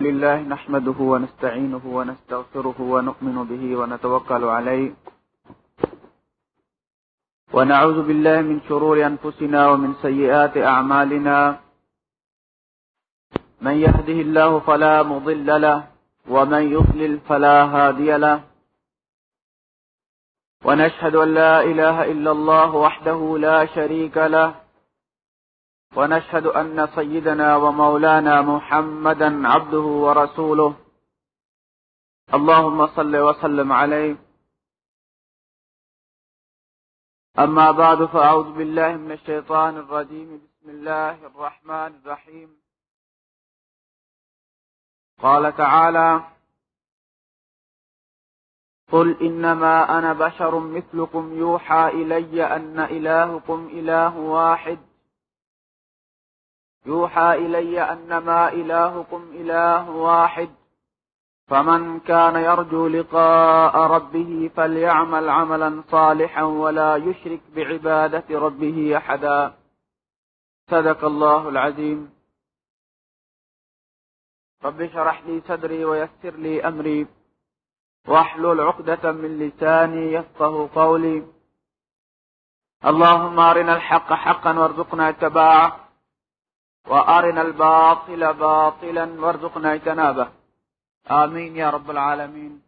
لله نحمده ونستعينه ونستغفره ونؤمن به ونتوكل عليه. ونعوذ بالله من شرور أنفسنا ومن سيئات أعمالنا. من يهده الله فلا مضل له ومن يضلل فلا هادي له. ونشهد أن لا إله إلا الله وحده لا شريك له. ونشهد أن سيدنا ومولانا محمدا عبده ورسوله. اللهم صل وسلم عليه. أما بعد، فأعوذ بالله من الشيطان الرجيم. بسم الله الرحمن الرحيم. قال تعالى قل إنما أنا بشر مثلكم يوحى إلي أن إلهكم إله واحد. يوحى إلي أنما إلهكم إله واحد. فمن كان يرجو لقاء ربه فليعمل عملا صالحا ولا يشرك بعبادة ربه أحدا. صدق الله العظيم. رب شرح لي صدري ويسر لي أمري. واحلل عقدة من لساني يفقه قولي. اللهم أرنا الحق حقا وارزقنا اتباعه. وارنا الباطل باطلا وارزقنا اجتنابه. آمین یا رب العالمین.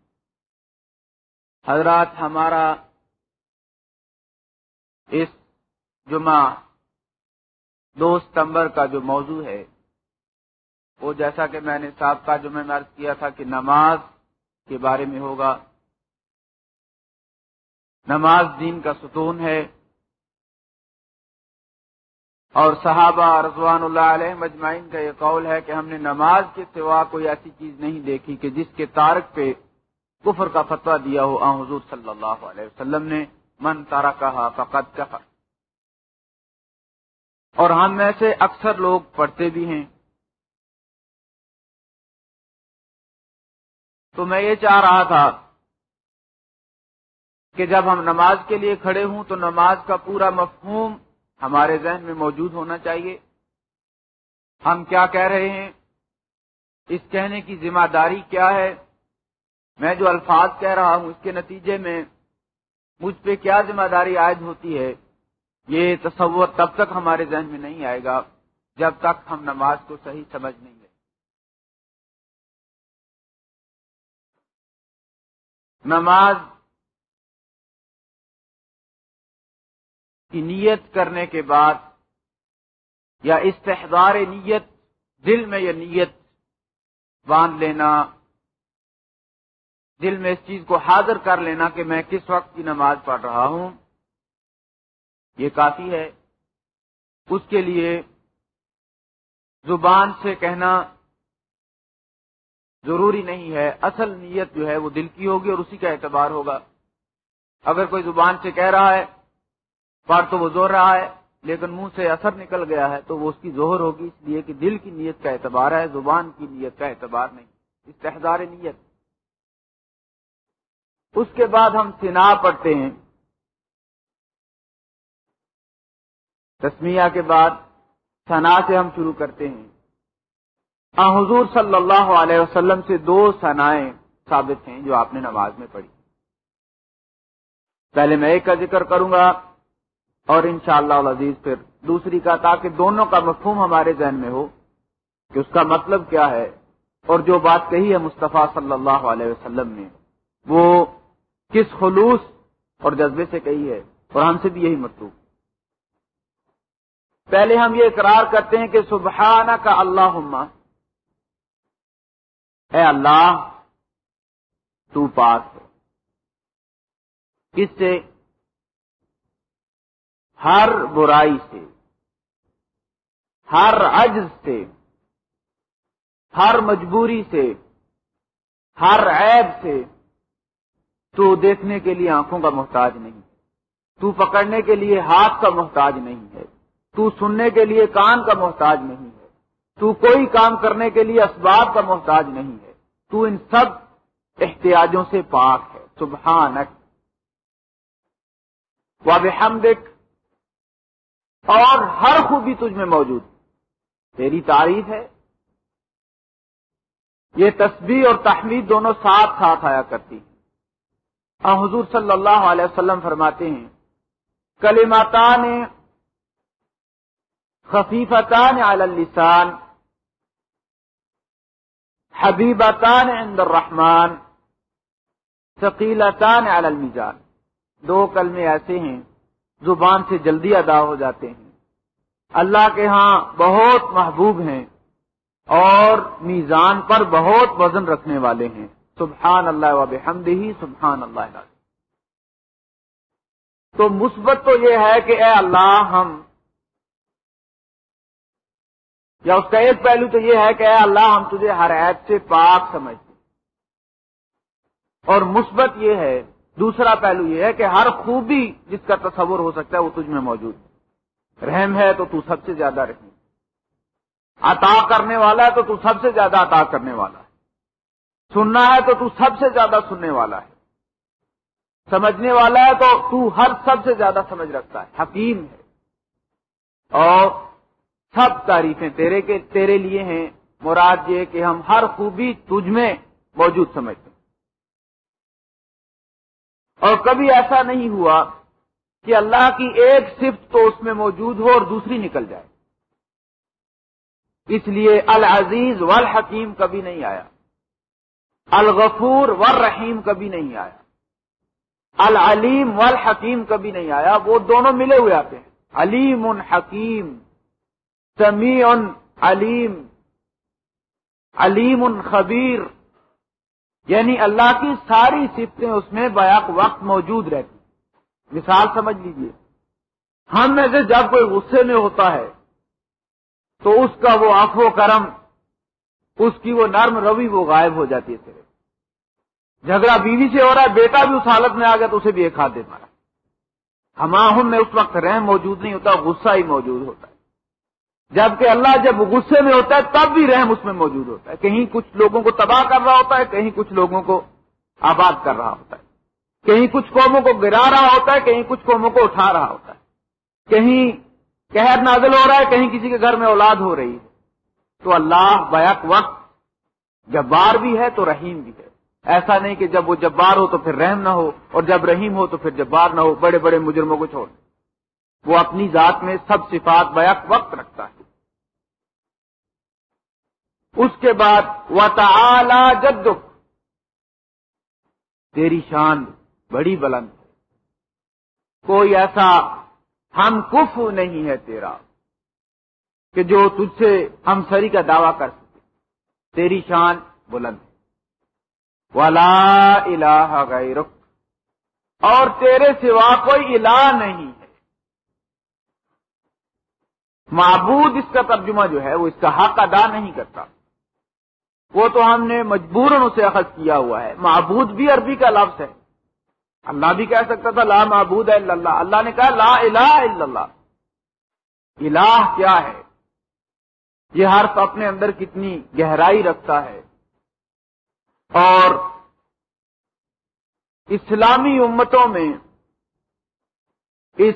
حضرات ہمارا اس جمعہ دو ستمبر کا جو موضوع ہے، وہ جیسا کہ میں نے سابقہ جمعہ میں عرض کیا تھا کہ نماز کے بارے میں ہوگا۔ نماز دین کا ستون ہے۔ اور صحابہ رضوان اللہ علیہ مجمعین کا یہ قول ہے کہ ہم نے نماز کے سوا کوئی ایسی چیز نہیں دیکھی کہ جس کے تارک پہ کفر کا فتویٰ دیا ہو۔ آن حضور صلی اللہ علیہ وسلم نے، من تارا کہا فقط کفر. اور ہم میں سے اکثر لوگ پڑھتے بھی ہیں۔ تو میں یہ چاہ رہا تھا کہ جب ہم نماز کے لیے کھڑے ہوں تو نماز کا پورا مفہوم ہمارے ذہن میں موجود ہونا چاہیے۔ ہم کیا کہہ رہے ہیں؟ اس کہنے کی ذمہ داری کیا ہے؟ میں جو الفاظ کہہ رہا ہوں، اس کے نتیجے میں مجھ پہ کیا ذمہ داری عائد ہوتی ہے؟ یہ تصور تب تک ہمارے ذہن میں نہیں آئے گا جب تک ہم نماز کو صحیح سمجھ نہیں گے نماز کی نیت کرنے کے بعد یا استحدار نیت، دل میں یہ نیت باندھ لینا، دل میں اس چیز کو حاضر کر لینا کہ میں کس وقت کی نماز پڑھ رہا ہوں۔ یہ کافی ہے۔ اس کے لیے زبان سے کہنا ضروری نہیں ہے۔ اصل نیت جو ہے وہ دل کی ہوگی اور اسی کا اعتبار ہوگا۔ اگر کوئی زبان سے کہہ رہا ہے پڑھ تو وہ زور رہا ہے، لیکن منہ سے اثر نکل گیا ہے تو وہ اس کی زہر ہوگی، اس لیے کہ دل کی نیت کا اعتبار ہے، زبان کی نیت کا اعتبار نہیں استحدار نیت۔ اس کے بعد ہم سنا پڑھتے ہیں۔ تسمیہ کے بعد سنا سے ہم شروع کرتے ہیں۔ حضور صلی اللہ علیہ وسلم سے دو سنائیں ثابت ہیں جو آپ نے نماز میں پڑھی۔ پہلے میں ایک کا ذکر کروں گا اور انشاءاللہ اللہ عزیز پھر دوسری کا تاکہ دونوں کا مفہوم ہمارے ذہن میں ہو کہ اس کا مطلب کیا ہے اور جو بات کہی ہے مصطفیٰ صلی اللہ علیہ وسلم نے، وہ کس خلوص اور جذبے سے کہی ہے اور ہم سے بھی یہی مطلوب۔ پہلے ہم یہ اقرار کرتے ہیں کہ سبحانہ کا اللہ اے اللہ، تو پاک ہے۔ سے ہر برائی سے، ہر عجز سے، ہر مجبوری سے، ہر عیب سے تو دیکھنے کے لیے آنکھوں کا محتاج نہیں تو پکڑنے کے لیے ہاتھ کا محتاج نہیں ہے۔ تو سننے کے لیے کان کا محتاج نہیں ہے۔ تو کوئی کام کرنے کے لیے اسباب کا محتاج نہیں ہے۔ تو ان سب احتیاجوں سے پاک ہے۔ سبحانک۔ واب حمدک اور ہر خوبی تجھ میں موجود تیری تعریف ہے۔ یہ تسبیح اور تحمید دونوں ساتھ ساتھ آیا کرتی اور حضور صلی اللہ علیہ وسلم فرماتے ہیں کلماتان خفیفتان علی اللسان، حبیبتان عند الرحمن، ثقیلتان علی المیزان دو کلمے ایسے ہیں زبان سے جلدی ادا ہو جاتے ہیں۔ اللہ کے ہاں بہت محبوب ہیں اور میزان پر بہت وزن رکھنے والے ہیں۔ سبحان اللہ وب ہی سبحان اللہ تو مثبت تو یہ ہے کہ اے اللہ، ہم یا اس کا ایک پہلو تو یہ ہے کہ اے اللہ، ہم تجھے ہر عیب سے پاک سمجھتے اور مثبت یہ ہے دوسرا پہلو یہ ہے کہ ہر خوبی جس کا تصور ہو سکتا ہے وہ تجھ میں موجود ہے۔ رحم ہے تو تو سب سے زیادہ رحم۔ عطا کرنے والا ہے تو تو سب سے زیادہ عطا کرنے والا ہے۔ سننا ہے تو تو سب سے زیادہ سننے والا ہے۔ سمجھنے والا ہے تو تو ہر سب سے زیادہ سمجھ رکھتا ہے۔ حکیم ہے۔ اور سب تعریفیں تیرے کے تیرے لیے ہیں۔ مراد یہ کہ ہم ہر خوبی تجھ میں موجود سمجھتے ہیں۔ اور کبھی ایسا نہیں ہوا کہ اللہ کی ایک صفت تو اس میں موجود ہو اور دوسری نکل جائے۔ اس لیے العزیز والحکیم کبھی نہیں آیا۔ الغفور والرحیم کبھی نہیں آیا۔ العلیم والحکیم کبھی نہیں آیا۔ وہ دونوں ملے ہوئے آتے ہیں۔ علیم حکیم، سمیع علیم علیم خبیر۔ یعنی اللہ کی ساری صفتیں اس میں بیک وقت موجود رہتی مثال سمجھ لیجیے۔ ہم میں سے جب کوئی غصے میں ہوتا ہے، تو اس کا وہ آنکھ و کرم، اس کی وہ نرم روی وہ غائب ہو جاتی ہے جھگڑا بیوی سے ہو رہا ہے، بیٹا بھی اس حالت میں آ گیا تو اسے بھی ایک ہاتھ دے مارا ہماہم میں اس وقت رحم موجود نہیں ہوتا، غصہ ہی موجود ہوتا۔ ہے جبکہ اللہ جب غصے میں ہوتا ہے تب بھی رحم اس میں موجود ہوتا ہے۔ کہیں کچھ لوگوں کو تباہ کر رہا ہوتا ہے، کہیں کچھ لوگوں کو آباد کر رہا ہوتا ہے۔ کہیں کچھ قوموں کو گرا رہا ہوتا ہے، کہیں کچھ قوموں کو اٹھا رہا ہوتا ہے۔ کہیں قہر نازل ہو رہا ہے، کہیں کسی کے گھر میں اولاد ہو رہی ہے۔ تو اللہ بیک وقت جبار بھی ہے تو رحیم بھی ہے۔ ایسا نہیں کہ جب وہ جبار ہو تو پھر رحم نہ ہو اور جب رحیم ہو تو پھر جبار نہ ہو۔ بڑے بڑے مجرموں کو چھوڑ وہ اپنی ذات میں سب صفات بیک وقت رکھتا ہے۔ اس کے بعد و تعلی جد تیری شان بڑی بلند ہے۔ کوئی ایسا ہم کف نہیں ہے تیرا کہ جو تجھ سے ہم سری کا دعویٰ کر سکے۔ تیری شان بلند ولا الہ غیرک اور تیرے سوا کوئی الہ نہیں۔ ہے معبود اس کا ترجمہ جو ہے وہ اس کا حق ادا نہیں کرتا۔ وہ تو ہم نے مجبور اسے اخذ کیا ہوا ہے۔ معبود بھی عربی کا لفظ ہے۔ اللہ بھی کہہ سکتا تھا، لا معبود ہے اللہ۔ اللہ نے کہا، لا الہ الا اللہ۔ الہ کیا ہے؟ یہ حرف اپنے اندر کتنی گہرائی رکھتا ہے۔ اور اسلامی امتوں میں اس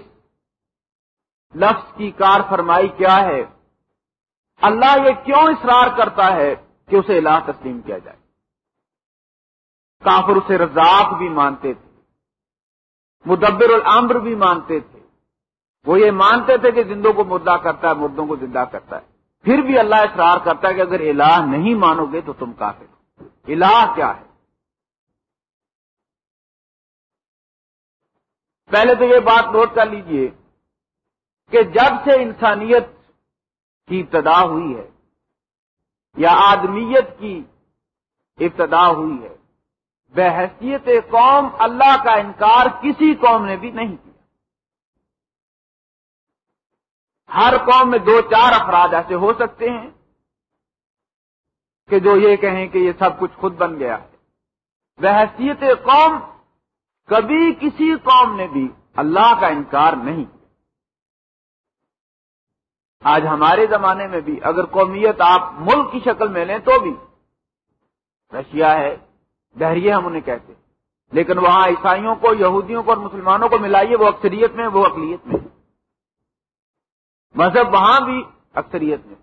لفظ کی کار فرمائی کیا ہے؟ اللہ یہ کیوں اصرار کرتا ہے کہ اسے الہ تسلیم کیا جائے؟ کافر اسے رزاق بھی مانتے تھے، مدبر العمر بھی مانتے تھے۔ وہ یہ مانتے تھے کہ زندوں کو مردہ کرتا ہے، مردوں کو زندہ کرتا ہے۔ پھر بھی اللہ اصرار کرتا ہے کہ اگر الہ نہیں مانو گے تو تم کافر الہ کیا ہے؟ پہلے تو یہ بات نوٹ کر لیجیے کہ جب سے انسانیت کی ابتدا ہوئی ہے یا آدمیت کی ابتدا ہوئی ہے، بحثیت قوم اللہ کا انکار کسی قوم نے بھی نہیں کیا۔ ہر قوم میں دو چار افراد ایسے ہو سکتے ہیں کہ جو یہ کہیں کہ یہ سب کچھ خود بن گیا ہے۔ بحثیت قوم کبھی کسی قوم نے بھی اللہ کا انکار نہیں کیا۔ آج ہمارے زمانے میں بھی اگر قومیت آپ ملک کی شکل میں لیں تو بھی رشیا ہے دہریے ہم انہیں کہتے لیکن وہاں عیسائیوں کو، یہودیوں کو اور مسلمانوں کو ملائیے، وہ اکثریت میں، وہ اقلیت میں۔ مذہب وہاں بھی اکثریت میں۔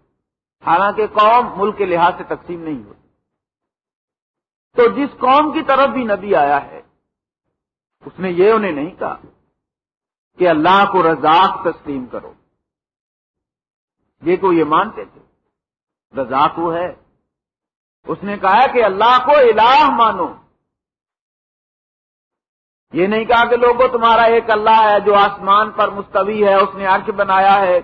حالانکہ قوم ملک کے لحاظ سے تقسیم نہیں ہوتی۔ تو جس قوم کی طرف بھی نبی آیا ہے، اس نے یہ انہیں نہیں کہا کہ اللہ کو رزاق تسلیم کرو۔ یہ یہ مانتے تھے۔ رزاق وہ ہے۔ اس نے کہا کہ اللہ کو الہ مانو۔ یہ نہیں کہا کہ لوگوں، تمہارا ایک اللہ ہے جو آسمان پر مستوی ہے، اس نے عرش بنایا ہے۔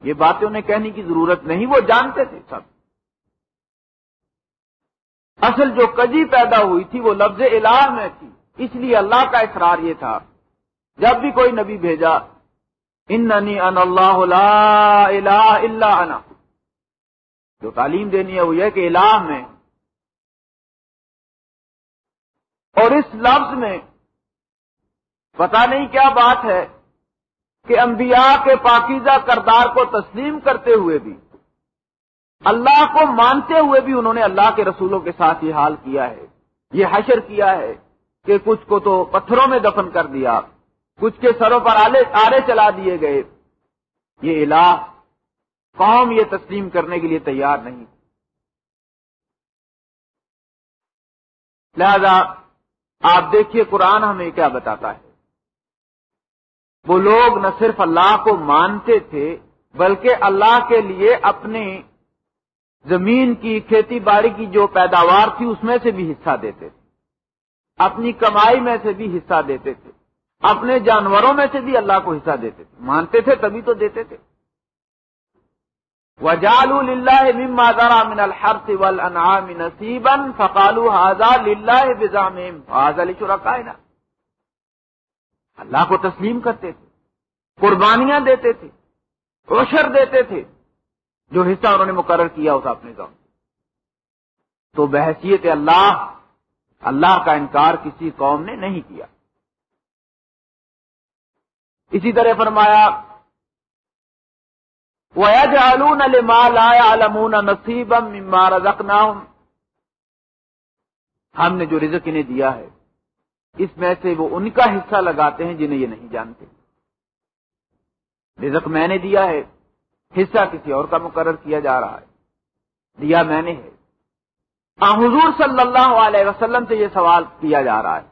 یہ باتیں انہیں کہنے کی ضرورت نہیں، وہ جانتے تھے سب۔ اصل جو کجی پیدا ہوئی تھی، وہ لفظ الہ میں تھی۔ اس لیے اللہ کا اقرار یہ تھا۔ جب بھی کوئی نبی بھیجا اننی ان اللہ لا الہ الا انا جو تعلیم دینی ہے وہ یہ کہ الہ میں اور اس لفظ میں پتا نہیں کیا بات ہے کہ انبیاء کے پاکیزہ کردار کو تسلیم کرتے ہوئے بھی، اللہ کو مانتے ہوئے بھی انہوں نے اللہ کے رسولوں کے ساتھ یہ حال کیا ہے، یہ حشر کیا ہے کہ کچھ کو تو پتھروں میں دفن کر دیا۔ کچھ کے سروں پر آرے چلا دیے گئے۔ یہ الہ، قوم یہ تسلیم کرنے کے لیے تیار نہیں۔ لہذا آپ دیکھیے قرآن ہمیں کیا بتاتا ہے۔ وہ لوگ نہ صرف اللہ کو مانتے تھے، بلکہ اللہ کے لیے اپنی زمین کی، کھیتی باڑی کی جو پیداوار تھی، اس میں سے بھی حصہ دیتے تھے۔ اپنی کمائی میں سے بھی حصہ دیتے تھے۔ اپنے جانوروں میں سے بھی اللہ کو حصہ دیتے تھے۔ مانتے تھے تبھی تو دیتے تھے۔ وجال مما ذرا من الحرث والانعام نصیبا فقالوا هذا لله بزعمهم۔ هذا لشركائنا۔ اللہ کو تسلیم کرتے تھے۔ قربانیاں دیتے تھے۔ عشر دیتے تھے۔ جو حصہ انہوں نے مقرر کیا اس اپنے گاؤں تو بحثیت اللہ اللہ کا انکار کسی قوم نے نہیں کیا۔ اسی طرح فرمایا، وَيَجْعَلُونَ لِمَا لَا يَعْلَمُونَ نَصِيبًا مِمَّا رَزَقْنَاهُمْ۔ ہم نے جو رزق انہیں دیا ہے، اس میں سے وہ ان کا حصہ لگاتے ہیں جنہیں یہ نہیں جانتے۔ رزق میں نے دیا ہے، حصہ کسی اور کا مقرر کیا جا رہا ہے۔ دیا میں نے ہے۔ حضور صلی اللہ علیہ وسلم سے یہ سوال کیا جا رہا ہے۔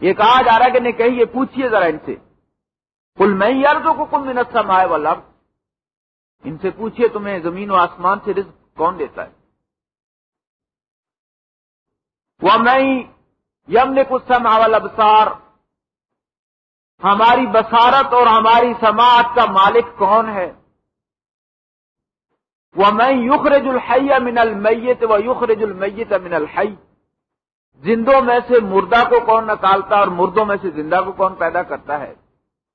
یہ کہا جا رہا ہے کہ نہیں کہیے، پوچھیے ذرا ان سے۔ کل میں یار کو کم منت سمائے والا ان سے پوچھیے تمہیں زمین و آسمان سے رزق کون دیتا ہے۔ وہ میں یم نے کچھ سماول ابسار ہماری بسارت اور ہماری سماعت کا مالک کون ہے؟ وہ میں یخرج الحی من المیت و یخرج المیت من الحی۔ زندوں میں سے مردہ کو کون نکالتا اور مردوں میں سے زندہ کو کون پیدا کرتا ہے؟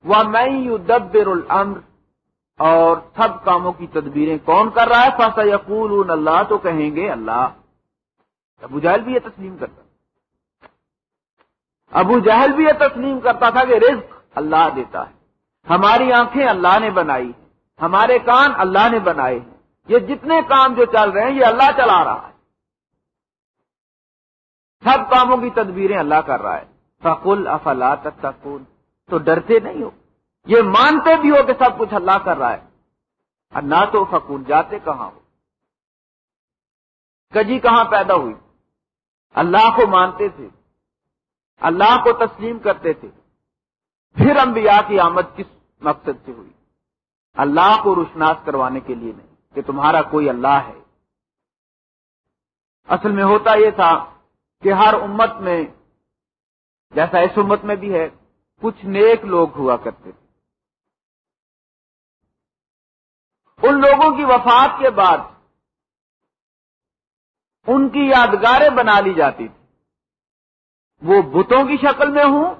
وہ میں یو دبر اور سب کاموں کی تدبیریں کون کر رہا ہے؟ فاسا یقول اللہ، تو کہیں گے اللہ۔ ابو جہل بھی یہ تسلیم کرتا ابو جہل بھی یہ تسلیم کرتا تھا کہ رزق اللہ دیتا ہے۔ ہماری آنکھیں اللہ نے بنائی ہمارے کان اللہ نے بنائے ہیں۔ یہ جتنے کام جو چل رہے ہیں، یہ اللہ چلا رہا ہے۔ سب کاموں کی تدبیریں اللہ کر رہا ہے۔ فقل افلا تتقون؟ تو ڈرتے نہیں ہو۔ یہ مانتے بھی ہو کہ سب کچھ اللہ کر رہا ہے۔ اور نہ تو فکون، جاتے کہاں ہو؟ کجی کہاں پیدا ہوئی؟ اللہ کو مانتے تھے، اللہ کو تسلیم کرتے تھے۔ پھر انبیاء کی آمد کس مقصد سے ہوئی؟ اللہ کو روشناس کروانے کے لیے نہیں، کہ تمہارا کوئی اللہ ہے۔ اصل میں ہوتا یہ تھا کہ ہر امت میں، جیسا اس امت میں بھی ہے کچھ نیک لوگ ہوا کرتے تھے۔ ان لوگوں کی وفات کے بعد ان کی یادگاریں بنا لی جاتی تھی وہ بتوں کی شکل میں ہوں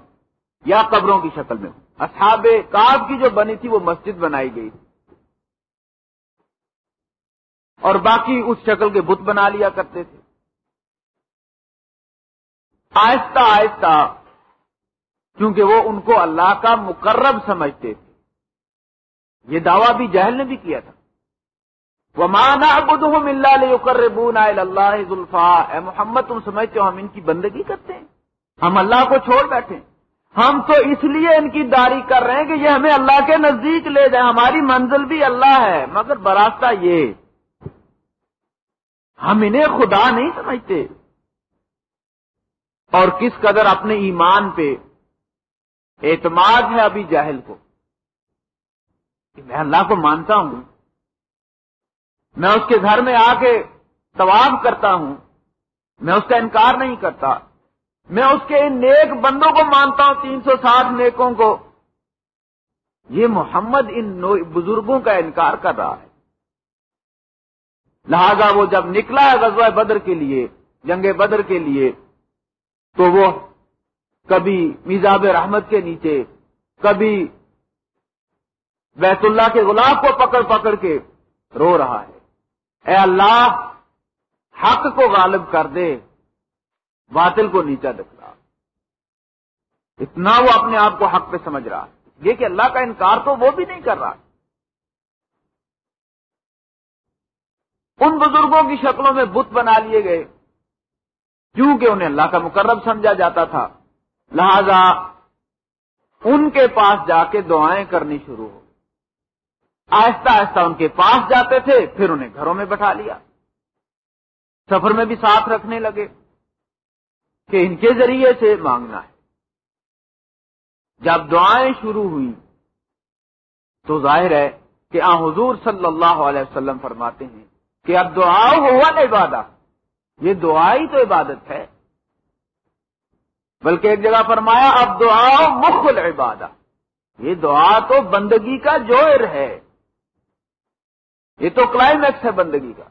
یا قبروں کی شکل میں ہوں۔ اصحاب کاب کی جو بنی تھی وہ مسجد بنائی گئی تھی۔ اور باقی اس شکل کے بت بنا لیا کرتے تھے۔ آہستہ آہستہ کیونکہ وہ ان کو اللہ کا مقرب سمجھتے تھے۔ یہ دعویٰ بھی جہل نے بھی کیا تھا۔ وہ مانا بدھ اللہ ذلفا اے محمد، تم سمجھتے ہو ہم ان کی بندگی کرتے ہیں۔ ہم اللہ کو چھوڑ بیٹھے ہم تو اس لیے ان کی داری کر رہے ہیں کہ یہ ہمیں اللہ کے نزدیک لے جائیں۔ ہماری منزل بھی اللہ ہے۔ مگر براستہ یہ، ہم انہیں خدا نہیں سمجھتے۔ اور کس قدر اپنے ایمان پہ اعتماد ہے ابھی جاہل کو۔ کہ میں اللہ کو مانتا ہوں۔ میں اس کے گھر میں آ کے طواب کرتا ہوں۔ میں اس کا انکار نہیں کرتا۔ میں اس کے ان نیک بندوں کو مانتا ہوں، تین سو ساٹھ نیکوں کو۔ یہ محمد ان بزرگوں کا انکار کر رہا ہے۔ لہذا وہ جب نکلا ہے غزوہ بدر کے لیے، جنگ بدر کے لیے، تو وہ کبھی میزاب رحمت کے نیچے، کبھی بیت اللہ کے گلاب کو پکڑ پکڑ کے رو رہا ہے۔ اے اللہ، حق کو غالب کر دے، باطل کو نیچا دکھلا۔ اتنا وہ اپنے آپ کو حق پہ سمجھ رہا یہ کہ اللہ کا انکار تو وہ بھی نہیں کر رہا۔ ان بزرگوں کی شکلوں میں بت بنا لیے گئے، کیونکہ انہیں اللہ کا مقرب سمجھا جاتا تھا۔ لہذا ان کے پاس جا کے دعائیں کرنی شروع ہو۔ آہستہ آہستہ ان کے پاس جاتے تھے، پھر انہیں گھروں میں بٹھا لیا۔ سفر میں بھی ساتھ رکھنے لگے کہ ان کے ذریعے سے مانگنا ہے۔ جب دعائیں شروع ہوئی تو ظاہر ہے کہ آ حضور صلی اللہ علیہ وسلم فرماتے ہیں کہ اب دعا ہوا عبادت یہ دعا ہی تو عبادت ہے۔ بلکہ ایک جگہ فرمایا، اب دعا مخل عبادت یہ دعا تو بندگی کا جوہر ہے۔ یہ تو کلائمیکس ہے بندگی کا۔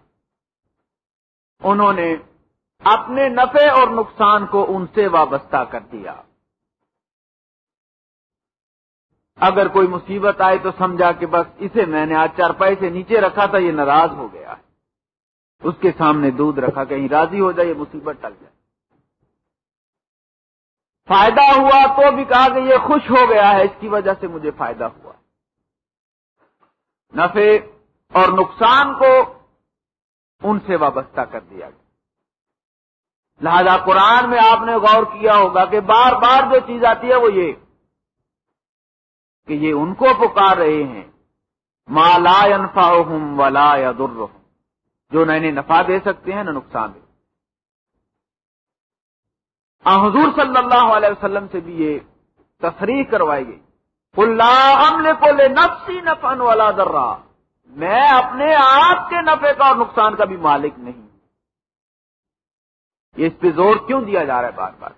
انہوں نے اپنے نفع اور نقصان کو ان سے وابستہ کر دیا۔ اگر کوئی مصیبت آئے تو سمجھا کہ بس اسے میں نے آج چار پائے سے نیچے رکھا تھا، یہ ناراض ہو گیا اس کے سامنے دودھ رکھا، کہیں راضی ہو جائے، یہ مصیبت ٹل جائے۔ فائدہ ہوا تو بھی کہا کہ یہ خوش ہو گیا ہے، اس کی وجہ سے مجھے فائدہ ہوا۔ نفع اور نقصان کو ان سے وابستہ کر دیا گیا۔ لہذا قرآن میں آپ نے غور کیا ہوگا کہ بار بار جو چیز آتی ہے وہ یہ کہ یہ ان کو پکار رہے ہیں۔ مالا انفا ولا یا جو نہ انہیں نفع دے سکتے ہیں، نہ نقصان دے حضور صلی اللہ علیہ وسلم سے بھی یہ تفریح کروائی گئی۔ اللہ عمل کو لے نفسی نفن والا درا میں اپنے آپ کے نفے کا اور نقصان کا بھی مالک نہیں۔ یہ اس پہ زور کیوں دیا جا رہا ہے بار بار؟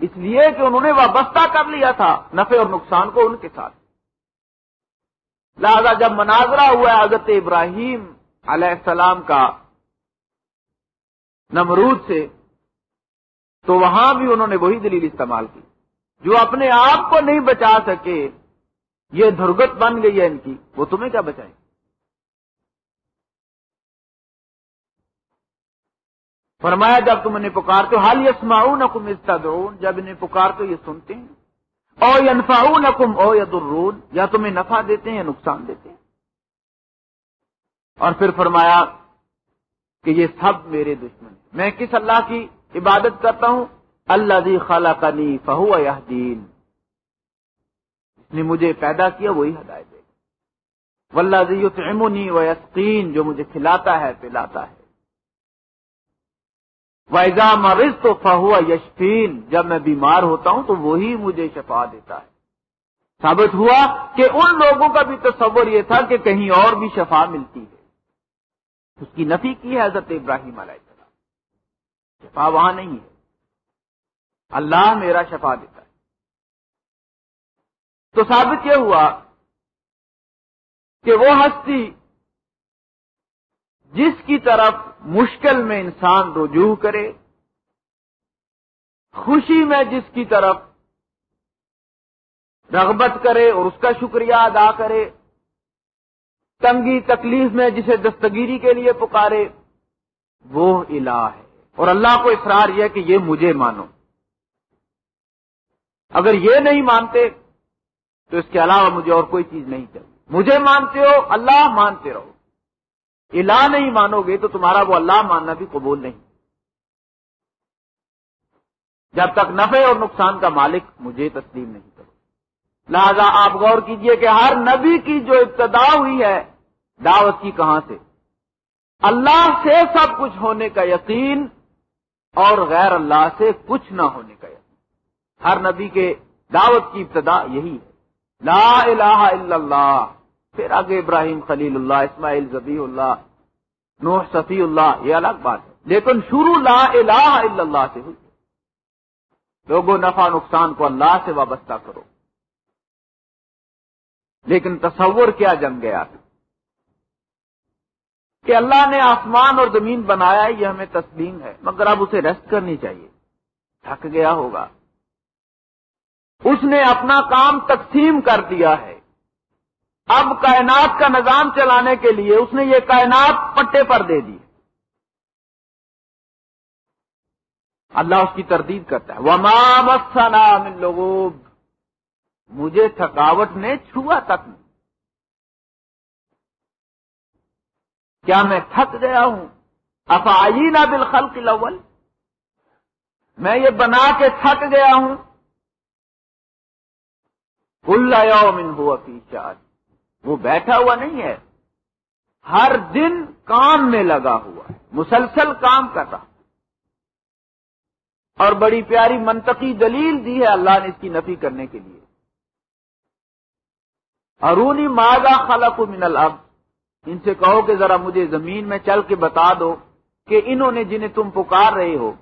اس لیے کہ انہوں نے وابستہ کر لیا تھا نفع اور نقصان کو ان کے ساتھ۔ لہذا جب مناظرہ ہوا ہے حضرت ابراہیم علیہ السلام کا نمرود سے تو وہاں بھی انہوں نے وہی دلیل استعمال کی۔ جو اپنے آپ کو نہیں بچا سکے، یہ درگت بن گئی ہے ان کی۔ وہ تمہیں کیا بچائیں؟ فرمایا، جب تم انہیں پکارتے حال یسماؤ نکم استدعون؟ جب انہیں پکارتے یہ سنتے ہیں۔ او ینفاؤ نکم او یا یا تمہیں نفع دیتے ہیں یا نقصان دیتے ہیں؟ اور پھر فرمایا کہ یہ سب میرے دشمن میں کس اللہ کی عبادت کرتا ہوں اللہ دی خالہ کنی فہو یا دین نے مجھے پیدا کیا، وہی ہدایت دے ولہ زی و یسقین جو مجھے کھلاتا ہے، پلاتا ہے۔ ویزا مرض تو فہو یشفین، جب میں بیمار ہوتا ہوں، تو وہی مجھے شفا دیتا ہے۔ ثابت ہوا کہ ان لوگوں کا بھی تصور یہ تھا کہ کہیں اور بھی شفا ملتی ہے۔ اس کی نفی کی ہے حضرت ابراہیم علیہ السلام۔ شفا وہاں نہیں ہے۔ اللہ میرا شفا دیتا ہے۔ تو ثابت یہ ہوا کہ وہ ہستی جس کی طرف مشکل میں انسان رجوع کرے، خوشی میں جس کی طرف رغبت کرے اور اس کا شکریہ ادا کرے، تنگی تکلیف میں جسے دستگیری کے لیے پکارے، وہ الہ ہے۔ اور اللہ کو اصرار یہ کہ یہ مجھے مانو۔ اگر یہ نہیں مانتے، تو اس کے علاوہ مجھے اور کوئی چیز نہیں چاہیے۔ مجھے مانتے ہو، اللہ مانتے رہو۔ الہ نہیں مانو گے تو تمہارا وہ اللہ ماننا بھی قبول نہیں۔ جب تک نفع اور نقصان کا مالک مجھے تسلیم نہیں کرو۔ لہذا آپ غور کیجیے کہ ہر نبی کی جو ابتدا ہوئی ہے، دعوت کی کہاں سے؟ اللہ سے سب کچھ ہونے کا یقین اور غیر اللہ سے کچھ نہ ہونے کا ہر نبی کے دعوت کی ابتدا یہی ہے۔ لا الہ الا اللہ۔ پھر آگے ابراہیم خلیل اللہ، اسماعیل زبی اللہ، نوح صفی اللہ، یہ الگ بات ہے۔ لیکن شروع لا الہ الا اللہ سے ہوئی۔ لوگوں نفع نقصان کو اللہ سے وابستہ کرو۔ لیکن تصور کیا جم گیا تھا کہ اللہ نے آسمان اور زمین بنایا یہ ہمیں تسلیم ہے، مگر اب اسے ریسٹ کرنی چاہیے۔ تھک گیا ہوگا۔ اس نے اپنا کام تقسیم کر دیا ہے۔ اب کائنات کا نظام چلانے کے لیے اس نے یہ کائنات پٹے پر دے دی۔ اللہ اس کی تردید کرتا ہے۔ وما من لوگوں مجھے تھکاوٹ نے چھوا تک نہیں۔ کیا میں تھک گیا ہوں؟ افعین بالخلق الاول؟ میں یہ بنا کے تھک گیا ہوں۔ کل یوم ہوا فی چار وہ بیٹھا ہوا نہیں ہے۔ ہر دن کام میں لگا ہوا ہے۔ مسلسل کام کر رہا۔ اور بڑی پیاری منطقی دلیل دی ہے اللہ نے اس کی نفی کرنے کے لیے۔ ارونی ماگا خلق من الب ان سے کہو کہ ذرا مجھے زمین میں چل کے بتا دو کہ انہوں نے جنہیں تم پکار رہے ہو،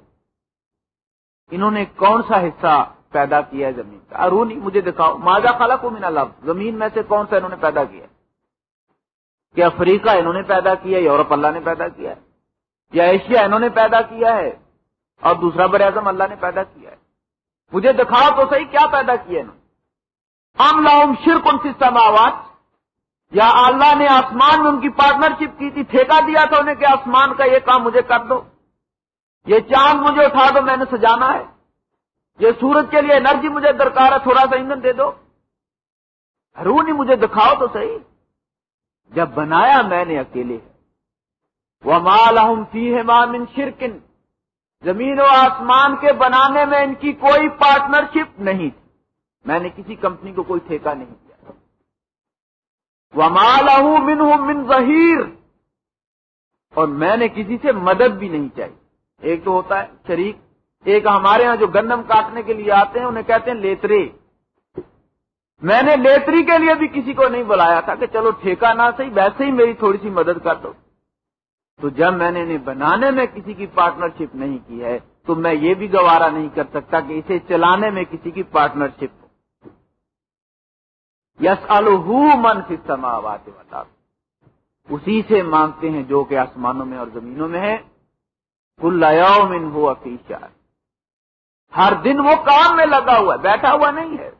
انہوں نے کون سا حصہ پیدا کیا ہے زمین کا؟ ارونی، مجھے دکھاؤ۔ ماضا خالہ کو من لفظ زمین میں سے کون سا انہوں نے پیدا کیا؟ کیا افریقہ انہوں نے پیدا کیا یورپ اللہ نے پیدا کیا ہے؟ یا ایشیا انہوں نے پیدا کیا ہے؟ اور دوسرا بر اعظم اللہ نے پیدا کیا ہے؟ مجھے دکھاؤ تو صحیح کیا پیدا کیا انہوں ہم لاؤم شرک ان سسٹم آواز یا اللہ نے آسمان میں ان کی پارٹنرشپ کی تھی، ٹھیکہ دیا تھا انہیں کہ آسمان کا یہ کام مجھے کر دو۔ یہ چاند مجھے اٹھا دو، میں نے سجانا ہے۔ یہ سورج کے لیے انرجی مجھے درکار ہے، تھوڑا سا ایندھن دے دو۔ ہرونی مجھے دکھاؤ تو صحیح۔ جب بنایا میں نے اکیلے۔ وہ مال فی ہے مامن شرکن زمین و آسمان کے بنانے میں ان کی کوئی پارٹنرشپ نہیں تھی۔ میں نے کسی کمپنی کو کوئی ٹھیکہ نہیں کیا وہ مال من من ظہیر اور میں نے کسی سے مدد بھی نہیں چاہیے ایک تو ہوتا ہے شریک، ایک ہمارے ہاں جو گندم کاٹنے کے لیے آتے ہیں، انہیں کہتے ہیں لیتری۔ میں نے لیتری کے لیے بھی کسی کو نہیں بلایا تھا کہ چلو ٹھیکہ نہ صحیح، ویسے ہی میری تھوڑی سی مدد کر دو۔ تو جب میں نے انہیں بنانے میں کسی کی پارٹنرشپ نہیں کی ہے، تو میں یہ بھی گوارا نہیں کر سکتا کہ اسے چلانے میں کسی کی پارٹنرشپ یس من سما بتا اسی سے مانگتے ہیں جو کہ آسمانوں میں اور زمینوں میں ہے۔ کل من ہو افیشار ہر دن وہ کام میں لگا ہوا ہے بیٹھا ہوا نہیں ہے۔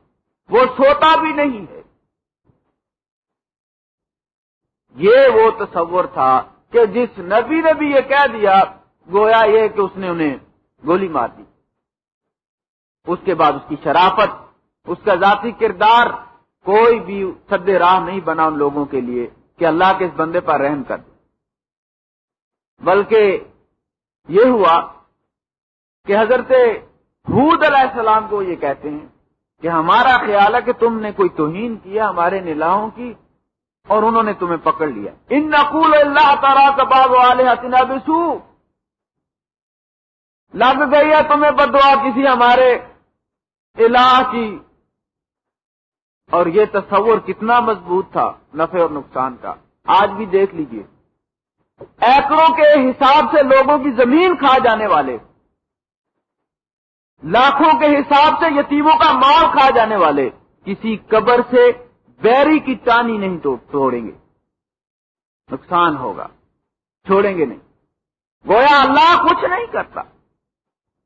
وہ سوتا بھی نہیں ہے۔ یہ وہ تصور تھا کہ جس نبی نے بھی یہ کہہ دیا، گویا یہ کہ اس نے انہیں گولی مار دی۔ اس کے بعد اس کی شرافت، اس کا ذاتی کردار کوئی بھی سد راہ نہیں بنا ان لوگوں کے لیے کہ اللہ کے اس بندے پر رحم کر دے۔ بلکہ یہ ہوا کہ حضرت حود علیہ السلام کو یہ کہتے ہیں کہ ہمارا خیال ہے کہ تم نے کوئی توہین کیا ہمارے نلاحوں کی اور انہوں نے تمہیں پکڑ لیا۔ ان نقول اللہ تعالیٰ کباب والے حسین بسو لگ گئی ہے تمہیں بدوا کسی ہمارے الہ کی اور یہ تصور کتنا مضبوط تھا نفع اور نقصان کا۔ آج بھی دیکھ لیجیے۔ ایکڑوں کے حساب سے لوگوں کی زمین کھا جانے والے۔ لاکھوں کے حساب سے یتیموں کا مال کھا جانے والے۔ کسی قبر سے بیری کی ٹانی نہیں توڑیں گے۔ نقصان ہوگا۔ چھوڑیں گے نہیں۔ گویا اللہ کچھ نہیں کرتا۔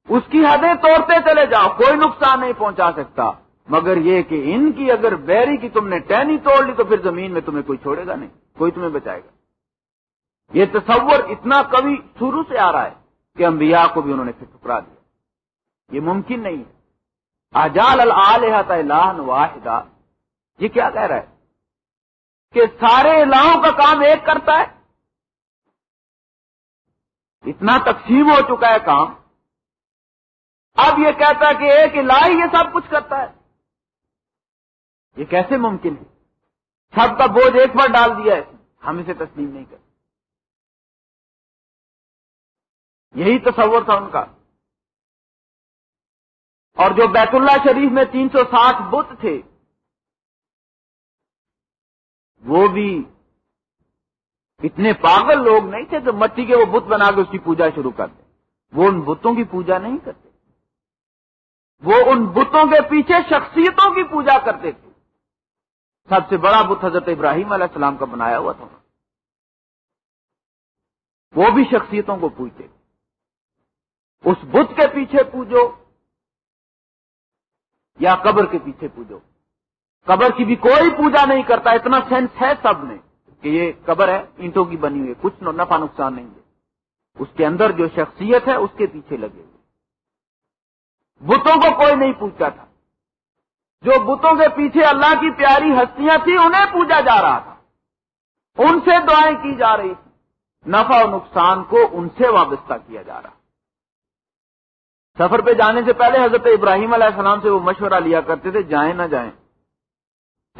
اس کی حدیں توڑتے چلے جاؤ۔ کوئی نقصان نہیں پہنچا سکتا۔ مگر یہ کہ ان کی اگر بیری کی تم نے ٹینی توڑ لی تو پھر زمین میں تمہیں کوئی چھوڑے گا نہیں، کوئی تمہیں بچائے گا۔ یہ تصور اتنا کبھی شروع سے آ رہا ہے کہ انبیاء کو بھی انہوں نے پھر ٹکرا دیا۔ یہ ممکن نہیں ہے۔ اجال الہ واحدہ۔ یہ کیا کہہ رہا ہے؟ کہ سارے الہوں کا کام ایک کرتا ہے۔ اتنا تقسیم ہو چکا ہے کام۔ اب یہ کہتا ہے کہ ایک الہ یہ سب کچھ کرتا ہے۔ یہ کیسے ممکن ہے؟ سب کا بوجھ ایک بار ڈال دیا ہے، ہم اسے تسلیم نہیں کرتے۔ یہی تصور تھا ان کا۔ اور جو بیت اللہ شریف میں تین سو ساٹھ بت تھے، وہ بھی اتنے پاگل لوگ نہیں تھے کہ مٹی کے وہ بت بنا کے اس کی پوجا شروع کر دیں۔ وہ ان بتوں کی پوجا نہیں کرتے۔ وہ ان بتوں کے پیچھے شخصیتوں کی پوجا کرتے تھے۔ سب سے بڑا بت حضرت ابراہیم علیہ السلام کا بنایا ہوا تھا۔ وہ بھی شخصیتوں کو پوچھتے اس بت کے پیچھے پوجو یا قبر کے پیچھے پوجو۔ قبر کی بھی کوئی پوجا نہیں کرتا، اتنا سینس ہے سب نے کہ یہ قبر ہے، اینٹوں کی بنی ہوئی کچھ نفع نقصان نہیں ہے۔ اس کے اندر جو شخصیت ہے، اس کے پیچھے لگے ہوئے۔ بتوں کو کوئی نہیں پوچھتا تھا۔ جو بتوں کے پیچھے اللہ کی پیاری ہستیاں تھیں، انہیں پوجا جا رہا تھا۔ ان سے دعائیں کی جا رہی تھی نفع و نقصان کو ان سے وابستہ کیا جا رہا۔ سفر پہ جانے سے پہلے حضرت ابراہیم علیہ السلام سے وہ مشورہ لیا کرتے تھے، جائیں نہ جائیں۔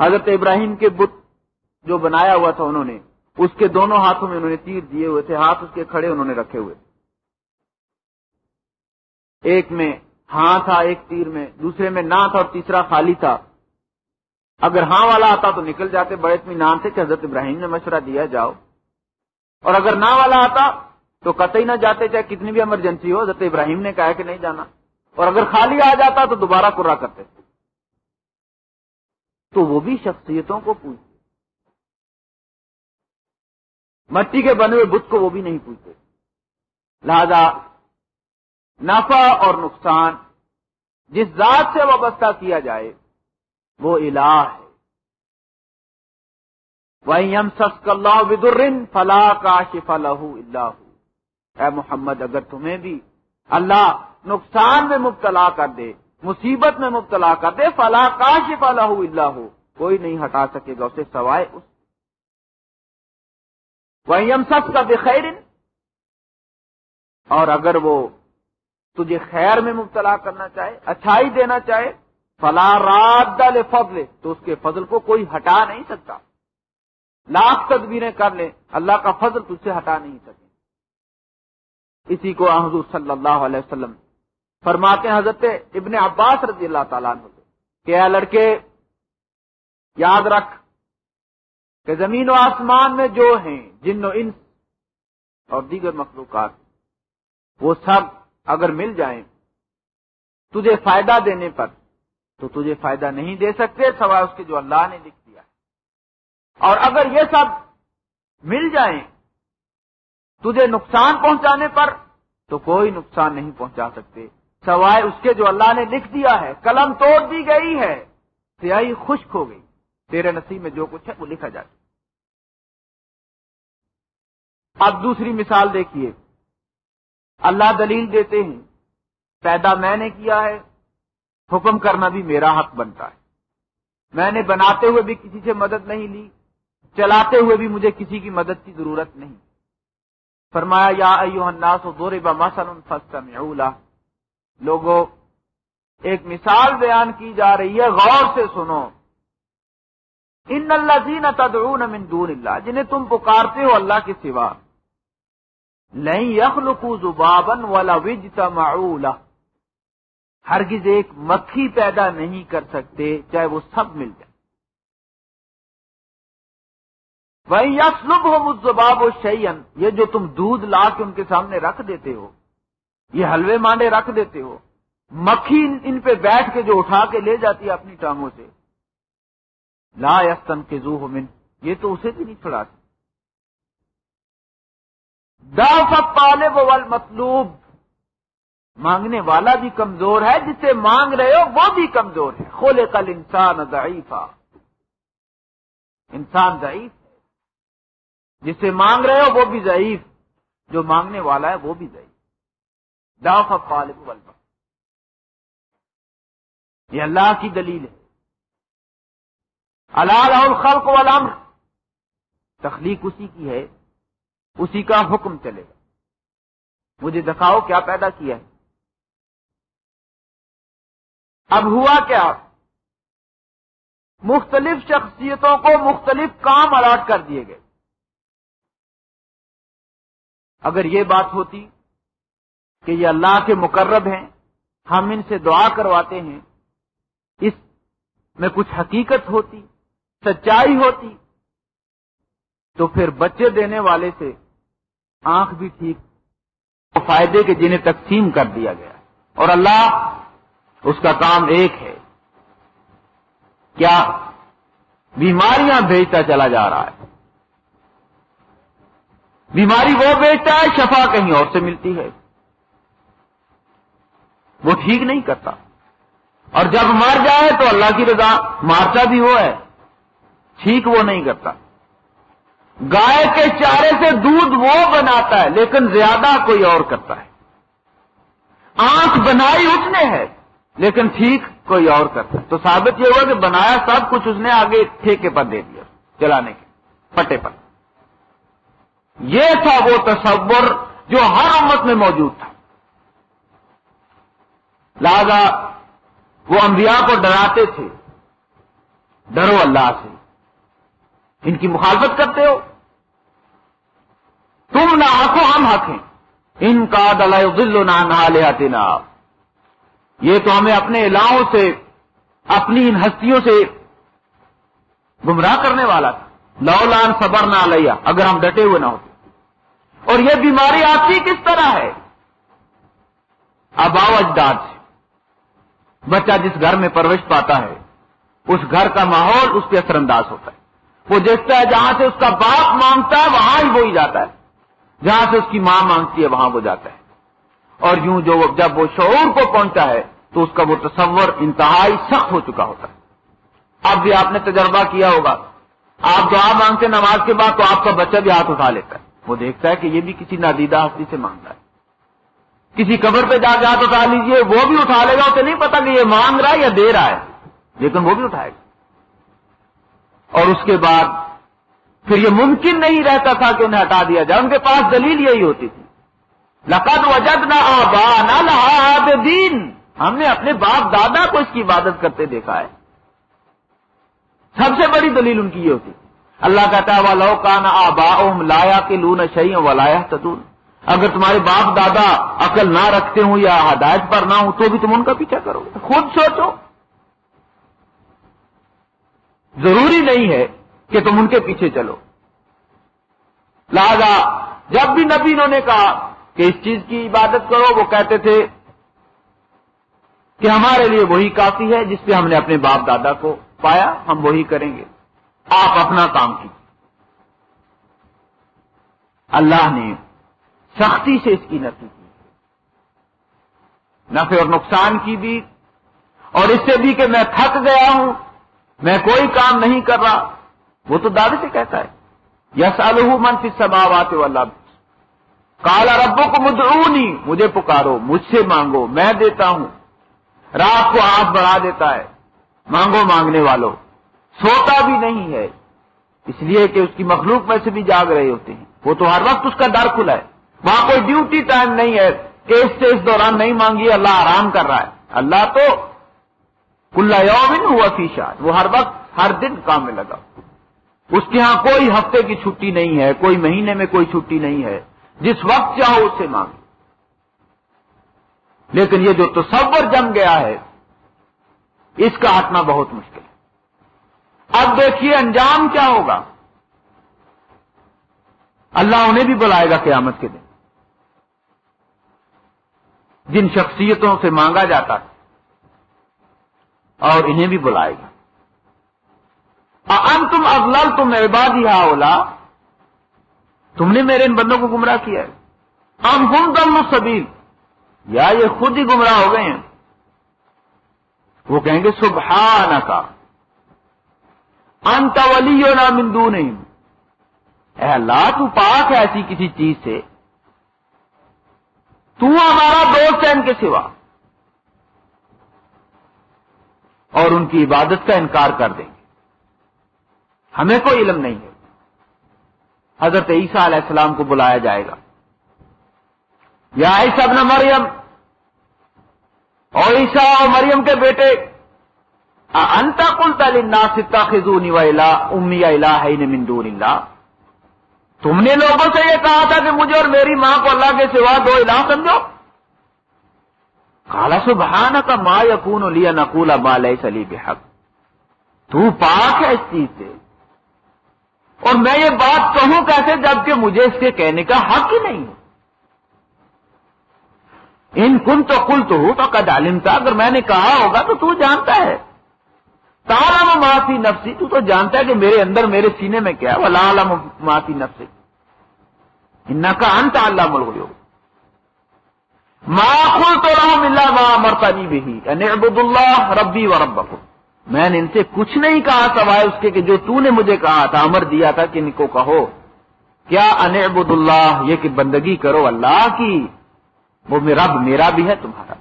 حضرت ابراہیم کے بت جو بنایا ہوا تھا انہوں نے، اس کے دونوں ہاتھوں میں انہوں نے تیر دیے ہوئے تھے، ہاتھ اس کے کھڑے انہوں نے رکھے ہوئے۔ ایک میں ہاں تھا ایک تیر میں، دوسرے میں نہ تھا اور تیسرا خالی تھا۔ اگر ہاں والا آتا تو نکل جاتے، بڑے اطمینان تھے کہ حضرت ابراہیم نے مشورہ دیا، جاؤ۔ اور اگر نہ والا آتا تو قطعی نہ جاتے، چاہے کتنی بھی ایمرجنسی ہو، حضرت ابراہیم نے کہا کہ نہیں جانا۔ اور اگر خالی آ جاتا تو دوبارہ کرا کرتے۔ تو وہ بھی شخصیتوں کو پوچھتے۔ مٹی کے بنے ہوئے بت کو وہ بھی نہیں پوچھتے۔ لہذا نفع اور نقصان جس ذات سے وابستہ کیا جائے، وہ الہ ہے۔ وہی ہم اللہ بدرن فلاح کا شفا لہو اللہ اے محمد، اگر تمہیں بھی اللہ نقصان میں مبتلا کر دے، مصیبت میں مبتلا کر دے فلاح کا شفا لہو اللہ ہو کوئی نہیں ہٹا سکے گا اسے سوائے اس وہی ہم سب کا بخیر اور اگر وہ تجھے خیر میں مبتلا کرنا چاہے، اچھائی دینا چاہے، فلا راد فضل تو اس کے فضل کو کوئی ہٹا نہیں سکتا۔ لاکھ تدبیریں کر لے، اللہ کا فضل تجھ سے ہٹا نہیں سکے۔ اسی کو حضور صلی اللہ علیہ وسلم فرماتے ہیں، حضرت ابن عباس رضی اللہ تعالیٰ نے کہ اے لڑکے، یاد رکھ کہ زمین و آسمان میں جو ہیں، جن و انس اور دیگر مخلوقات، وہ سب اگر مل جائیں تجھے فائدہ دینے پر، تو تجھے فائدہ نہیں دے سکتے سوائے اس کے جو اللہ نے لکھ دیا اور اگر یہ سب مل جائیں تجھے نقصان پہنچانے پر، تو کوئی نقصان نہیں پہنچا سکتے۔ سوائے اس کے جو اللہ نے لکھ دیا ہے، قلم توڑ دی گئی ہے، سیاہی خشک ہو گئی۔ تیرے نصیب میں جو کچھ ہے، وہ لکھا جائے اب دوسری مثال دیکھیے۔ اللہ دلیل دیتے ہیں، پیدا میں نے کیا ہے، حکم کرنا بھی میرا حق بنتا ہے۔ میں نے بناتے ہوئے بھی کسی سے مدد نہیں لی، چلاتے ہوئے بھی مجھے کسی کی مدد کی ضرورت نہیں۔ فرمایا، یا ایو الناس و دورے با لوگوں ایک مثال بیان کی جا رہی ہے، غور سے سنو۔ ان اللہ تدعون من دون اللہ، جنہیں تم پکارتے ہو اللہ کے سوا۔ نہیں یخلقو زبابن والا وج ہرگز ایک مکھی پیدا نہیں کر سکتے، چاہے وہ سب مل جائے۔ وہی یسلب ہو مزباب و شعین یہ جو تم دودھ لا کے ان کے سامنے رکھ دیتے ہو، یہ حلوے مانڈے رکھ دیتے ہو، مکھی ان پہ بیٹھ کے جو اٹھا کے لے جاتی ہے اپنی ٹانگوں سے۔ لا یستن کے زو من یہ تو اسے بھی نہیں چھڑا سکتے طالب وال مطلوب مانگنے والا بھی کمزور ہے، جسے مانگ رہے ہو وہ بھی کمزور ہے۔ کھولے کل انسان ضعیفہ انسان ضعیف ہے۔ جسے مانگ رہے ہو وہ بھی ضعیف۔ جو مانگنے والا ہے وہ بھی ضعیف۔ داف طالب وال یہ اللہ کی دلیل ہے۔ اللہ الخلق والامر۔ تخلیق اسی کی ہے۔ اسی کا حکم چلے گا۔ مجھے دکھاؤ کیا پیدا کیا ہے۔ اب ہوا کیا؟ مختلف شخصیتوں کو مختلف کام الاٹ کر دیے گئے۔ اگر یہ بات ہوتی کہ یہ اللہ کے مقرب ہیں، ہم ان سے دعا کرواتے ہیں۔ اس میں کچھ حقیقت ہوتی، سچائی ہوتی۔ تو پھر بچے دینے والے سے آنکھ بھی ٹھیک فائدے کے جنہیں تقسیم کر دیا گیا۔ اور اللہ اس کا کام ایک ہے۔ کیا بیماریاں بھیجتا چلا جا رہا ہے؟ بیماری وہ بیچتا ہے شفا کہیں اور سے ملتی ہے۔ وہ ٹھیک نہیں کرتا۔ اور جب مر جائے تو اللہ کی رضا مارتا بھی وہ ہے، ٹھیک وہ نہیں کرتا۔ گائے کے چارے سے دودھ وہ بناتا ہے، لیکن زیادہ کوئی اور کرتا ہے۔ آنکھ بنائی اس نے ہے، لیکن ٹھیک کوئی اور کرتا ہے۔ تو ثابت یہ ہوا کہ بنایا سب کچھ اس نے آگے ٹھیکے پر دے دیا چلانے کے، پٹے پر۔ یہ تھا وہ تصور جو ہر امت میں موجود تھا۔ لہذا وہ انبیاء کو ڈراتے تھے، ڈرو اللہ سے۔ ان کی مخالفت کرتے ہو۔ تم نہ آنکھوں ہم حق ہیں ان کا دل نہ نہ یہ تو ہمیں اپنے علاؤں سے، اپنی ان ہستیوں سے گمراہ کرنے والا تھا۔ لو لان صبر نہ لیا اگر ہم ڈٹے ہوئے نہ ہوتے۔ اور یہ بیماری آتی کس طرح ہے؟ اباؤ اجداد سے۔ بچہ جس گھر میں پرورش پاتا ہے، اس گھر کا ماحول اس پہ اثر انداز ہوتا ہے۔ وہ دیکھتا ہے جہاں سے اس کا باپ مانگتا ہے، وہاں ہی وہی جاتا ہے۔ جہاں سے اس کی ماں مانگتی ہے، وہاں وہ جاتا ہے۔ اور یوں جو جب وہ شعور کو پہنچا ہے، تو اس کا وہ تصور انتہائی سخت ہو چکا ہوتا ہے۔ اب بھی آپ نے تجربہ کیا ہوگا۔ آپ دعا مانگتے نماز کے بعد تو آپ کا بچہ بھی ہاتھ اٹھا لیتا ہے۔ وہ دیکھتا ہے کہ یہ بھی کسی نادیدہ ہستی سے مانگتا ہے۔ کسی قبر پہ جا کے ہاتھ اٹھا لیجیے، وہ بھی اٹھا لے گا، اسے نہیں پتا کہ یہ مانگ رہا ہے یا دے رہا ہے، لیکن وہ بھی اٹھائے گا۔ اور اس کے بعد پھر یہ ممکن نہیں رہتا تھا کہ انہیں ہٹا دیا جائے۔ ان کے پاس دلیل یہی ہوتی تھی۔ لقد وجد نہ آبا نہ دین ہم نے اپنے باپ دادا کو اس کی عبادت کرتے دیکھا ہے۔ سب سے بڑی دلیل ان کی یہ ہوتی تھی۔ اللہ کہتا ہے لو کا نہ آبا اوم لایا کے لو نہ شہی لایا تدون اگر تمہارے باپ دادا عقل نہ رکھتے ہوں یا ہدایت پر نہ ہوں تو بھی تم ان کا پیچھا کرو۔ خود سوچو۔ ضروری نہیں ہے کہ تم ان کے پیچھے چلو۔ لہذا جب بھی نبی انہوں نے کہا کہ اس چیز کی عبادت کرو، وہ کہتے تھے کہ ہمارے لیے وہی کافی ہے جس پہ ہم نے اپنے باپ دادا کو پایا، ہم وہی کریں گے۔ آپ اپنا کام کی اللہ نے سختی سے اس کی نفی کی۔ نفع اور نقصان کی بھی، اور اس سے بھی کہ میں تھک گیا ہوں میں کوئی کام نہیں کر رہا۔ وہ تو دعوے سے کہتا ہے۔ یس منفی سماوات والا کالا ربوں کو مدعونی مجھے پکارو، مجھ سے مانگو، میں دیتا ہوں۔ رات کو ہاتھ بڑھا دیتا ہے۔ مانگو مانگنے والوں سوتا بھی نہیں ہے۔ اس لیے کہ اس کی مخلوق میں سے بھی جاگ رہے ہوتے ہیں۔ وہ تو ہر وقت اس کا ڈر کھلا ہے۔ وہاں کوئی ڈیوٹی ٹائم نہیں ہے کہ اس سے اس دوران نہیں مانگی، اللہ آرام کر رہا ہے۔ اللہ تو کلا یومن ہوا فیشاد وہ ہر وقت، ہر دن کام میں لگا۔ اس کے ہاں کوئی ہفتے کی چھٹی نہیں ہے، کوئی مہینے میں کوئی چھٹی نہیں ہے۔ جس وقت چاہو اس سے مانگو لیکن یہ جو تصور جم گیا ہے، اس کا ہٹنا بہت مشکل ہے۔ اب دیکھیے انجام کیا ہوگا۔ اللہ انہیں بھی بلائے گا قیامت کے دن۔ جن شخصیتوں سے مانگا جاتا ہے اور انہیں بھی بلائے گا۔ ام تم اغلال تم عبادی اولا تم نے میرے ان بندوں کو گمراہ کیا ہے۔ ام ہم دم سبیل یا یہ خود ہی گمراہ ہو گئے ہیں۔ وہ کہیں گے سبحان کا انت ولی نہ مندو نہیں اے اللہ، تو پاک ہے ایسی کسی چیز سے۔ تو ہمارا دوست ہے ان کے سوا۔ اور ان کی عبادت کا انکار کر دیں گے۔ ہمیں کوئی علم نہیں ہے۔ حضرت عیسیٰ علیہ السلام کو بلایا جائے گا۔ یا عیسیٰ ابن مریم۔ اور عیسیٰ اور مریم کے بیٹے۔ انتا کل تعلیم ناستا خزون امی اللہ مندور اللہ۔ تم نے لوگوں سے یہ کہا تھا کہ مجھے اور میری ماں کو اللہ کے سوا دو الہ سمجھو۔ کالا سبحانہ کا ما یقون لیا نقول مال سلی حق تو پاک ہے اس چیز سے. اور میں یہ بات کہوں کیسے جبکہ مجھے اس کے کہنے کا حق ہی نہیں ان کن تو کل تو ہوں تو قد علم تھا اگر میں نے کہا ہوگا تو تو جانتا ہے. تارا معافی نفسی. تو تو جانتا ہے کہ میرے اندر میرے سینے میں کیا وہ لال معافی نفسی ان کا انت اللہ مل گئی تو رہا ملا ماں مرتا بھی عبد اللہ ربی و رب میں نے ان سے کچھ نہیں کہا سوائے اس کے کہ جو تو نے مجھے کہا تھا، امر دیا تھا کہ ان کو کہو۔ کیا انعبد اللہ یہ کہ بندگی کرو اللہ کی۔ وہ رب میرا بھی ہے، تمہارا۔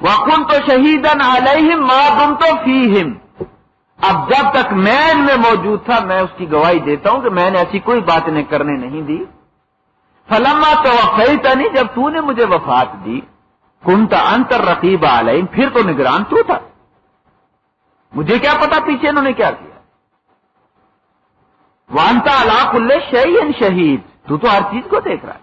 وقن تو شہید علیہم ماں تم تو فی اب جب تک میں ان میں موجود تھا، میں اس کی گواہی دیتا ہوں کہ میں نے ایسی کوئی بات انہیں کرنے نہیں دی۔ فلما تو نہیں جب تو نے مجھے وفات دی کنتا انتر رقیب علیہم، پھر تو نگران تو تھا۔ مجھے کیا پتا پیچھے انہوں نے کیا کیا۔ وانتا اللہ کلے شہید شہید۔ تو تو ہر چیز کو دیکھ رہا ہے۔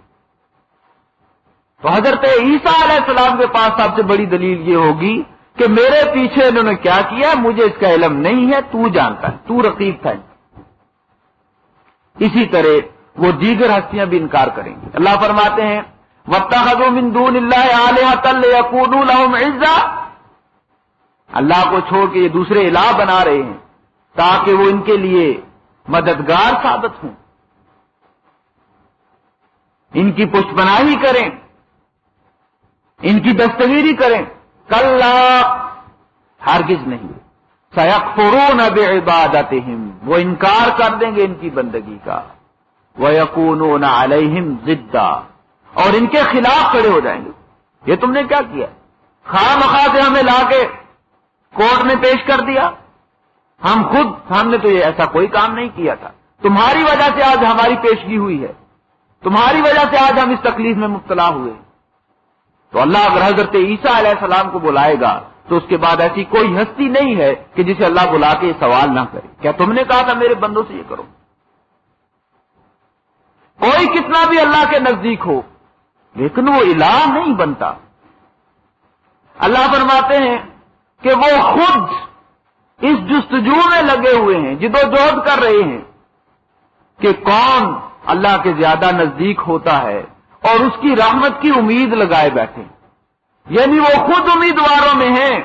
تو حضرت عیسیٰ علیہ السلام کے پاس سب سے بڑی دلیل یہ ہوگی کہ میرے پیچھے انہوں نے کیا کیا، مجھے اس کا علم نہیں ہے، تو جانتا ہے، تو رقیب تھا۔ اسی طرح وہ دیگر ہستیاں بھی انکار کریں گے۔ اللہ فرماتے ہیں وقتا من دون اللہ علیہ عزا اللہ کو چھوڑ کے یہ دوسرے الہ بنا رہے ہیں تاکہ وہ ان کے لیے مددگار ثابت ہوں۔ ان کی پشت بنائی کریں۔ ان کی دستگیری کریں۔ کل ہرگز نہیں۔ سیک فرون اب وہ انکار کر دیں گے ان کی بندگی کا۔ وہ یقون علیہم زدہ اور ان کے خلاف کھڑے ہو جائیں گے۔ یہ تم نے کیا کیا؟ خواہ مخواہ سے ہمیں لا کے کورٹ میں پیش کر دیا۔ ہم خود، ہم نے تو یہ ایسا کوئی کام نہیں کیا تھا۔ تمہاری وجہ سے آج ہماری پیشگی ہوئی ہے۔ تمہاری وجہ سے آج ہم اس تکلیف میں مبتلا ہوئے تو اللہ اگر حضرت عیسیٰ علیہ السلام کو بلائے گا، تو اس کے بعد ایسی کوئی ہستی نہیں ہے کہ جسے اللہ بلا کے یہ سوال نہ کرے۔ کیا تم نے کہا تھا میرے بندوں سے یہ کرو؟ کوئی کتنا بھی اللہ کے نزدیک ہو، لیکن وہ الہ نہیں بنتا۔ اللہ فرماتے ہیں کہ وہ خود اس جستجو میں لگے ہوئے ہیں جدوجہد کر رہے ہیں کہ کون اللہ کے زیادہ نزدیک ہوتا ہے اور اس کی رحمت کی امید لگائے بیٹھے۔ یعنی وہ خود امیدواروں میں ہیں۔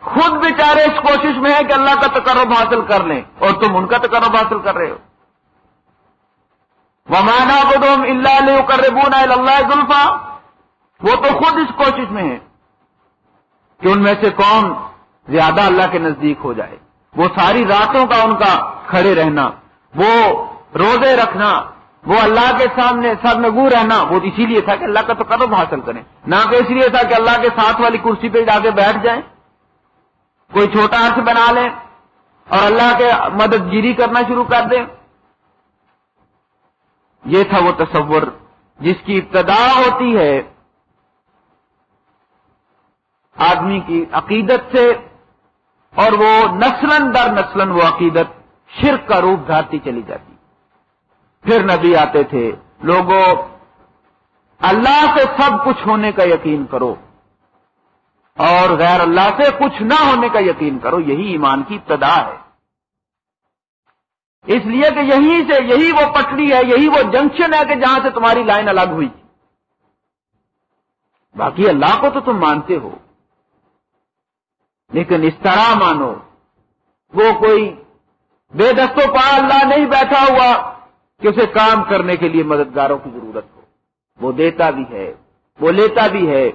خود بیچارے اس کوشش میں ہے کہ اللہ کا تقرب حاصل کر لیں اور تم ان کا تقرب حاصل کر رہے ہو۔ ومانا بدوم اللہ علیہ اللہ ظلفا وہ تو خود اس کوشش میں ہے کہ ان میں سے کون زیادہ اللہ کے نزدیک ہو جائے۔ وہ ساری راتوں کا ان کا کھڑے رہنا، وہ روزے رکھنا، وہ اللہ کے سامنے سر نگو رہنا، وہ اسی لیے تھا کہ اللہ کا تو قدم حاصل کریں۔ نہ کہ اس لیے تھا کہ اللہ کے ساتھ والی کرسی پہ جا کے بیٹھ جائیں۔ کوئی چھوٹا ہاتھ بنا لیں اور اللہ کے مدد گیری کرنا شروع کر دیں۔ یہ تھا وہ تصور جس کی ابتدا ہوتی ہے آدمی کی عقیدت سے اور وہ نسلن در نسلن وہ عقیدت شرک کا روپ دھارتی چلی جاتی۔ پھر نبی آتے تھے لوگوں اللہ سے سب کچھ ہونے کا یقین کرو اور غیر اللہ سے کچھ نہ ہونے کا یقین کرو، یہی ایمان کی ابتدا ہے۔ اس لیے کہ یہی سے یہی وہ پٹڑی ہے، یہی وہ جنکشن ہے کہ جہاں سے تمہاری لائن الگ ہوئی۔ باقی اللہ کو تو تم مانتے ہو۔ لیکن اس طرح مانو، وہ کوئی بے دستوں پا اللہ نہیں بیٹھا ہوا کہ اسے کام کرنے کے لیے مددگاروں کی ضرورت ہو۔ وہ دیتا بھی ہے، وہ لیتا بھی ہے۔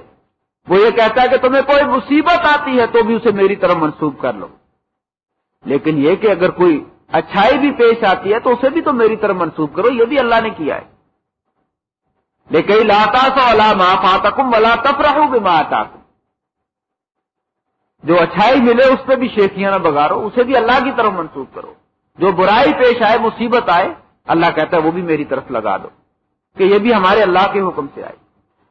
وہ یہ کہتا ہے کہ تمہیں کوئی مصیبت آتی ہے تو بھی اسے میری طرف منسوخ کر لو۔ لیکن یہ کہ اگر کوئی اچھائی بھی پیش آتی ہے تو اسے بھی تو میری طرف منسوخ کرو، یہ بھی اللہ نے کیا ہے۔ لیکن لاتا سو اللہ ماں پاتا کم ولا تف رہو جو اچھائی ملے اس پہ بھی شیخیاں نہ بگارو اسے بھی اللہ کی طرف منسوخ کرو۔ جو برائی پیش آئے، مصیبت آئے، اللہ کہتا ہے وہ بھی میری طرف لگا دو۔ کہ یہ بھی ہمارے اللہ کے حکم سے آئے۔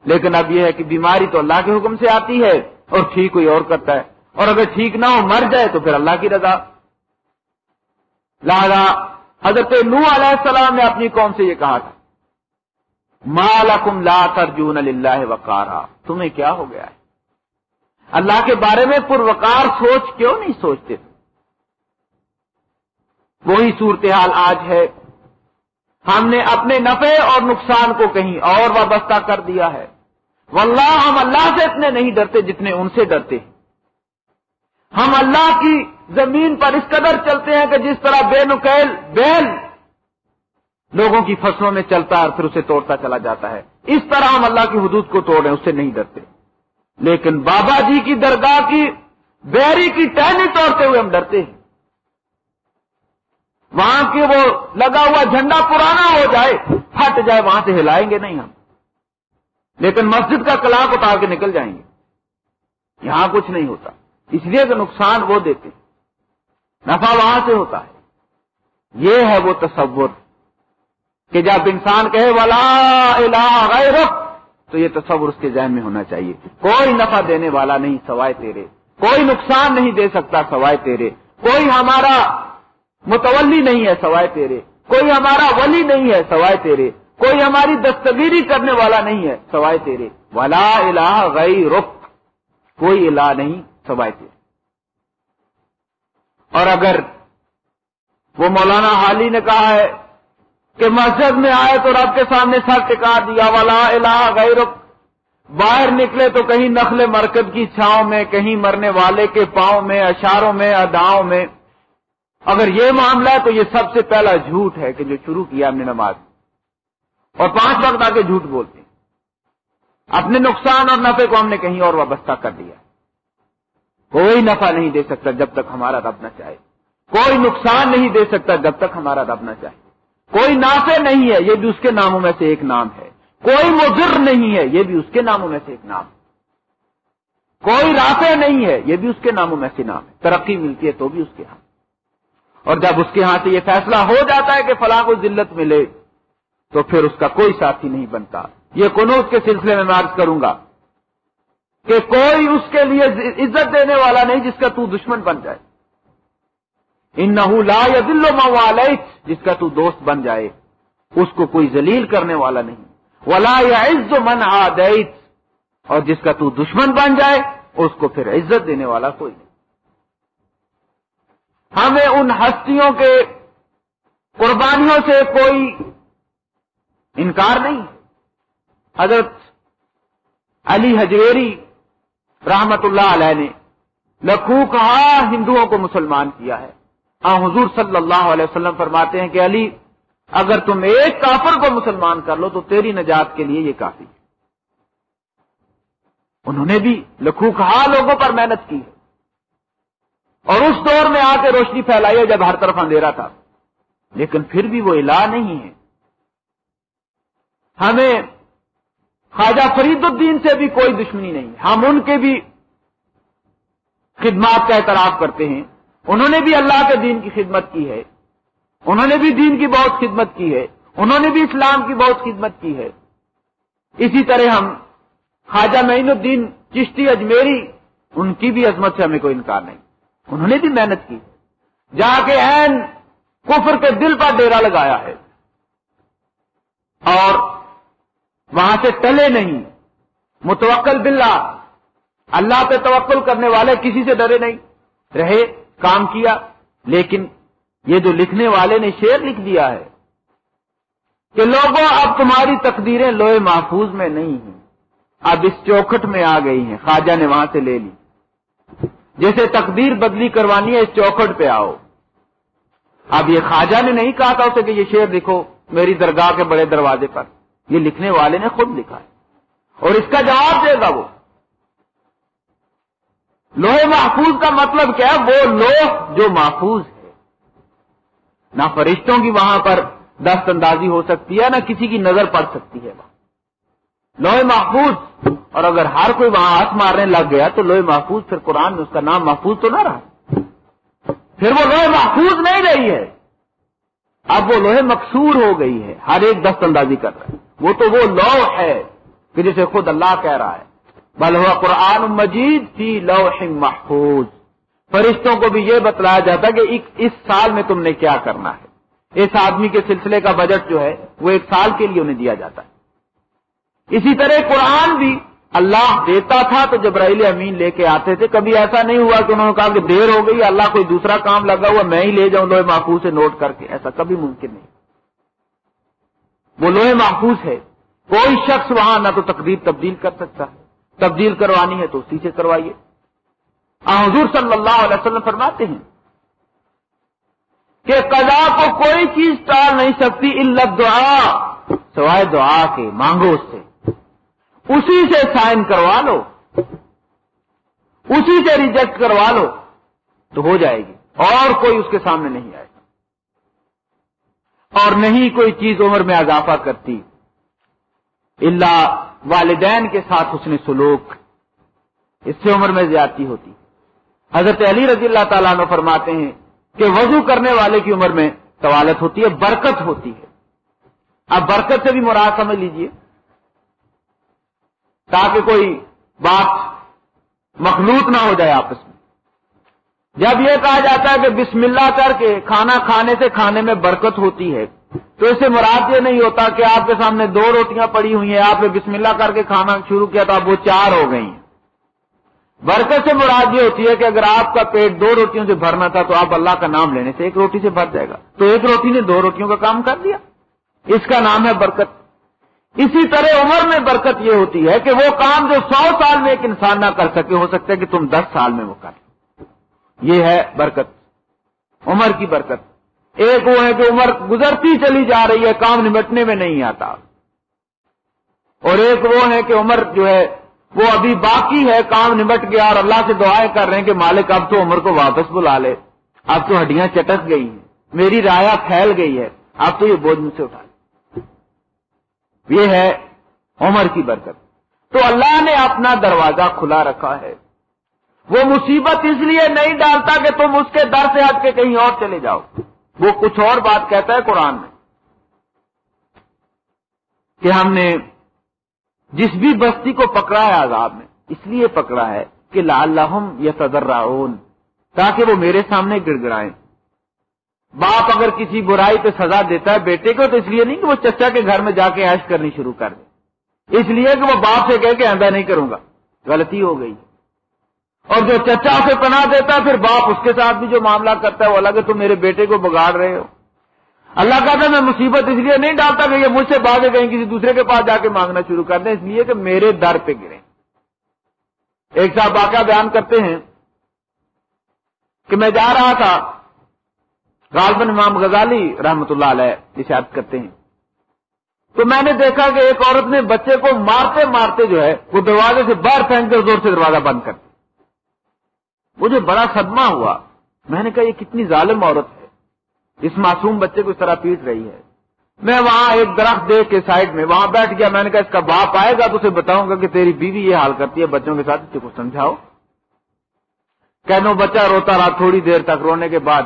لیکن اب یہ ہے کہ بیماری تو اللہ کے حکم سے آتی ہے اور ٹھیک کوئی اور کرتا ہے۔ اور اگر ٹھیک نہ ہو، مر جائے تو پھر اللہ کی رضا۔ لہذا حضرت نو علیہ السلام نے اپنی قوم سے یہ کہا تھا مالکم لا ترجون اللہ وقارا. تمہیں کیا ہو گیا ہے؟ اللہ کے بارے میں پروکار سوچ کیوں نہیں سوچتے؟ وہی صورتحال آج ہے۔ ہم نے اپنے نفع اور نقصان کو کہیں اور وابستہ کر دیا ہے۔ واللہ ہم اللہ سے اتنے نہیں ڈرتے جتنے ان سے ڈرتے ہیں۔ ہم اللہ کی زمین پر اس قدر چلتے ہیں کہ جس طرح بے نکیل بیل لوگوں کی فصلوں میں چلتا ہے اور پھر اسے توڑتا چلا جاتا ہے۔ اس طرح ہم اللہ کی حدود کو توڑ رہے ہیں اس سے نہیں ڈرتے۔ لیکن بابا جی کی درگاہ کی بیری کی ٹہنی توڑتے ہوئے ہم ڈرتے ہیں۔ وہاں کی وہ لگا ہوا جھنڈا پرانا ہو جائے، پھٹ جائے، وہاں سے ہلائیں گے نہیں ہم۔ لیکن مسجد کا کلاک اتار کے نکل جائیں گے۔ یہاں کچھ نہیں ہوتا۔ اس لیے کہ نقصان وہ دیتے نفع وہاں سے ہوتا ہے۔ یہ ہے وہ تصور کہ جب انسان کہے والا الہ غیر تو یہ تصور اس کے ذہن میں ہونا چاہیے کوئی نفع دینے والا نہیں سوائے تیرے۔ کوئی نقصان نہیں دے سکتا سوائے تیرے۔ کوئی ہمارا متولی نہیں ہے سوائے تیرے۔ کوئی ہمارا ولی نہیں ہے سوائے تیرے۔ کوئی ہماری دستگیری کرنے والا نہیں ہے سوائے تیرے۔ ولا الہ غیر کوئی الہ نہیں۔ سوائے اور اگر وہ مولانا حالی نے کہا ہے کہ مسجد میں آئے تو رب کے سامنے سر ٹکا دیا والا الہ غیر باہر نکلے تو کہیں نخل مرکز کی چھاؤں میں، کہیں مرنے والے کے پاؤں میں، اشاروں میں، اداؤں میں۔ اگر یہ معاملہ ہے تو یہ سب سے پہلا جھوٹ ہے کہ جو شروع کیا ہم نے نماز اور پانچ وقت آگے جھوٹ بولتے ہیں۔ اپنے نقصان اور نفے کو ہم نے کہیں اور وابستہ کر دیا۔ کوئی نفع نہیں دے سکتا جب تک ہمارا رب نہ چاہے۔ کوئی نقصان نہیں دے سکتا جب تک ہمارا رب نہ چاہے۔ کوئی نافع نہیں ہے، یہ بھی اس کے ناموں میں سے ایک نام ہے۔ کوئی مضر نہیں ہے، یہ بھی اس کے ناموں میں سے ایک نام ہے۔ کوئی رافع نہیں ہے، یہ بھی اس کے ناموں میں سے نام ہے۔ ترقی ملتی ہے تو بھی اس کے ہاں۔ اور جب اس کے ہاں سے یہ فیصلہ ہو جاتا ہے کہ فلاں کو ذلت ملے، تو پھر اس کا کوئی ساتھی نہیں بنتا۔ یہ کنوز کے سلسلے میں عرض کروں گا۔ کہ کوئی اس کے لیے عزت دینے والا نہیں جس کا تو دشمن بن جائے۔ ان نہ لا یا دل جس کا تو دوست بن جائے۔ اس کو کوئی ذلیل کرنے والا نہیں۔ ولا یا عز من آدیت اور جس کا تو دشمن بن جائے، اس کو پھر عزت دینے والا کوئی نہیں۔ ہمیں ان ہستیوں کے قربانیوں سے کوئی انکار نہیں۔ حضرت علی حجویری رحمت اللہ علیہ نے لکھو کہا ہندوؤں کو مسلمان کیا ہے۔ ہاں حضور صلی اللہ علیہ وسلم فرماتے ہیں کہ علی، اگر تم ایک کافر کو مسلمان کر لو تو تیری نجات کے لیے یہ کافی انہوں نے بھی لکھو کہا لوگوں پر محنت کی۔ ہے اور اس دور میں آ کے روشنی پھیلائی ہے جب ہر طرف اندھیرا تھا۔ لیکن پھر بھی وہ الہ نہیں ہے۔ ہمیں خواجہ فرید الدین سے بھی کوئی دشمنی نہیں۔ ہم ان کے بھی خدمات کا اعتراف کرتے ہیں۔ انہوں نے بھی اللہ کے دین کی خدمت کی ہے۔ انہوں نے بھی دین کی بہت خدمت کی ہے۔ انہوں نے بھی اسلام کی بہت خدمت کی ہے۔ اسی طرح ہم خواجہ معین الدین چشتی اجمیری، ان کی بھی عظمت سے ہمیں کوئی انکار نہیں۔ انہوں نے بھی محنت کی۔ جا کے این کفر کے دل پر ڈیرا لگایا ہے۔ اور وہاں سے ٹلے نہیں۔ متوکل باللہ۔ اللہ پہ توکل کرنے والے کسی سے ڈرے نہیں۔ رہے، کام کیا، لیکن یہ جو لکھنے والے نے شعر لکھ دیا ہے کہ لوگوں، اب تمہاری تقدیریں لوہے محفوظ میں نہیں ہیں۔ اب اس چوکھٹ میں آ گئی ہیں، خواجہ نے وہاں سے لے لی۔ جیسے تقدیر بدلی کروانی ہے، اس چوکھٹ پہ آؤ۔ اب یہ خواجہ نے نہیں کہا تھا اسے کہ یہ شعر لکھو، میری درگاہ کے بڑے دروازے پر۔ یہ لکھنے والے نے خود لکھا ہے۔ اور اس کا جواب دے گا وہ۔ لوہے محفوظ کا مطلب کیا ہے؟ وہ لوہ جو محفوظ ہے۔ نہ فرشتوں کی وہاں پر دست اندازی ہو سکتی ہے، نہ کسی کی نظر پڑ سکتی ہے۔ وہاں لوہے محفوظ، اور اگر ہر کوئی وہاں ہاتھ مارنے لگ گیا تو لوہے محفوظ، پھر قرآن میں اس کا نام محفوظ تو نہ رہا۔ پھر وہ لوہے محفوظ نہیں رہی ہے۔ اب وہ لوہے مقصور ہو گئی ہے، ہر ایک دست اندازی کر رہا ہے۔ وہ تو وہ لو ہے کہ جسے خود اللہ کہہ رہا ہے۔ بل ہوا قرآن مجید فی لوح محفوظ۔ فرشتوں کو بھی یہ بتلایا جاتا کہ اس سال میں تم نے کیا کرنا ہے۔ اس آدمی کے سلسلے کا بجٹ جو ہے، وہ ایک سال کے لیے انہیں دیا جاتا ہے۔ اسی طرح قرآن بھی اللہ دیتا تھا تو جبرائیل امین لے کے آتے تھے۔ کبھی ایسا نہیں ہوا کہ انہوں نے کہا کہ دیر ہو گئی، اللہ کوئی دوسرا کام لگا ہوا، میں ہی لے جاؤں، لوہے محفوظ سے نوٹ کر کے۔ ایسا کبھی ممکن نہیں۔ وہ لوہے محفوظ ہے۔ کوئی شخص وہاں نہ تو تقدیر تبدیل کر سکتا ہے۔ تبدیل کروانی ہے تو اسی سے کروائیے۔ حضور صلی اللہ علیہ وسلم فرماتے ہیں کہ قضا کو کوئی چیز ٹال نہیں سکتی اللہ دعا، سوائے دعا کے، مانگو اس سے۔ اسی سے سائن کروا لو۔ اسی سے ریجیکٹ کروا لو۔ تو ہو جائے گی۔ اور کوئی اس کے سامنے نہیں آئے۔ گا اور نہیں کوئی چیز عمر میں اضافہ کرتی۔ اللہ والدین کے ساتھ اس نے سلوک۔ اس سے عمر میں زیادتی ہوتی۔ حضرت علی رضی اللہ تعالیٰ نے فرماتے ہیں کہ وضو کرنے والے کی عمر میں طوالت ہوتی ہے، برکت ہوتی ہے۔ اب برکت سے بھی مراد سمجھ لیجیے۔ تاکہ کوئی بات مخلوط نہ ہو جائے آپس میں۔ جب یہ کہا جاتا ہے کہ بسم اللہ کر کے کھانا کھانے سے کھانے میں برکت ہوتی ہے، تو اسے مراد یہ نہیں ہوتا کہ آپ کے سامنے دو روٹیاں پڑی ہوئی ہیں، آپ نے بسم اللہ کر کے کھانا شروع کیا تو اب وہ چار ہو گئی ہیں۔ برکت سے مراد یہ ہوتی ہے کہ اگر آپ کا پیٹ دو روٹیوں سے بھرنا تھا تو آپ اللہ کا نام لینے سے ایک روٹی سے بھر جائے گا۔ تو ایک روٹی نے دو روٹیوں کا کام کر دیا۔ اس کا نام ہے برکت۔ اسی طرح عمر میں برکت یہ ہوتی ہے کہ وہ کام جو سو سال میں ایک انسان نہ کر سکے، ہو سکتا ہے کہ تم دس سال میں وہ کر یہ ہے برکت، عمر کی برکت۔ ایک وہ ہے کہ عمر گزرتی چلی جا رہی ہے، کام نمٹنے میں نہیں آتا۔ اور ایک وہ ہے کہ عمر جو ہے، وہ ابھی باقی ہے، کام نمٹ گیا اور اللہ سے دعائیں کر رہے ہیں کہ مالک اب تو عمر کو واپس بلا لے۔ اب تو ہڈیاں چٹک گئی ہیں، میری رایا پھیل گئی ہے۔ اب تو یہ بوجھ مجھ سے اٹھا یہ ہے عمر کی برکت۔ تو اللہ نے اپنا دروازہ کھلا رکھا ہے۔ وہ مصیبت اس لیے نہیں ڈالتا کہ تم اس کے در سے ہٹ کے کہیں اور چلے جاؤ۔ وہ کچھ اور بات کہتا ہے قرآن میں۔ کہ ہم نے جس بھی بستی کو پکڑا ہے عذاب میں، اس لیے پکڑا ہے کہ لال یا صدر تاکہ وہ میرے سامنے گڑ گڑائیں باپ اگر کسی برائی پہ سزا دیتا ہے بیٹے کو، تو اس لیے نہیں کہ وہ چچا کے گھر میں جا کے ایش کرنی شروع کر دے۔ اس لیے کہ وہ باپ سے کہہ کے آئندہ نہیں کروں گا۔ غلطی ہو گئی۔ اور جو چچا سے پناہ دیتا ہے، پھر باپ اس کے ساتھ بھی جو معاملہ کرتا ہے، وہ الگ ہے، تم میرے بیٹے کو بگاڑ رہے ہو۔ اللہ کہتا ہے میں مصیبت اس لیے نہیں ڈالتا کہ یہ مجھ سے بھاگے کہیں، کسی دوسرے کے پاس جا کے مانگنا شروع کر دیں۔ اس لیے کہ میرے در پہ گرے۔ ایک صاحب واقعہ بیان کرتے ہیں کہ میں جا رہا تھا۔ غالباً امام غزالی رحمت اللہ علیہ اشارت کرتے ہیں۔ تو میں نے دیکھا کہ ایک عورت نے بچے کو مارتے مارتے جو ہے، وہ دروازے سے باہر پھینک کر زور سے دروازہ بند کر مجھے بڑا صدمہ ہوا، میں نے کہا، یہ کتنی ظالم عورت ہے۔ اس معصوم بچے کو اس طرح پیٹ رہی ہے۔ میں وہاں ایک درخت دیکھ کے سائڈ میں وہاں بیٹھ گیا۔ میں نے کہا، اس کا باپ آئے گا تو اسے بتاؤں گا کہ تیری بیوی یہ حال کرتی ہے، بچوں کے ساتھ کو سمجھاؤ۔ کہنو بچہ روتا رہا تھوڑی دیر تک، رونے کے بعد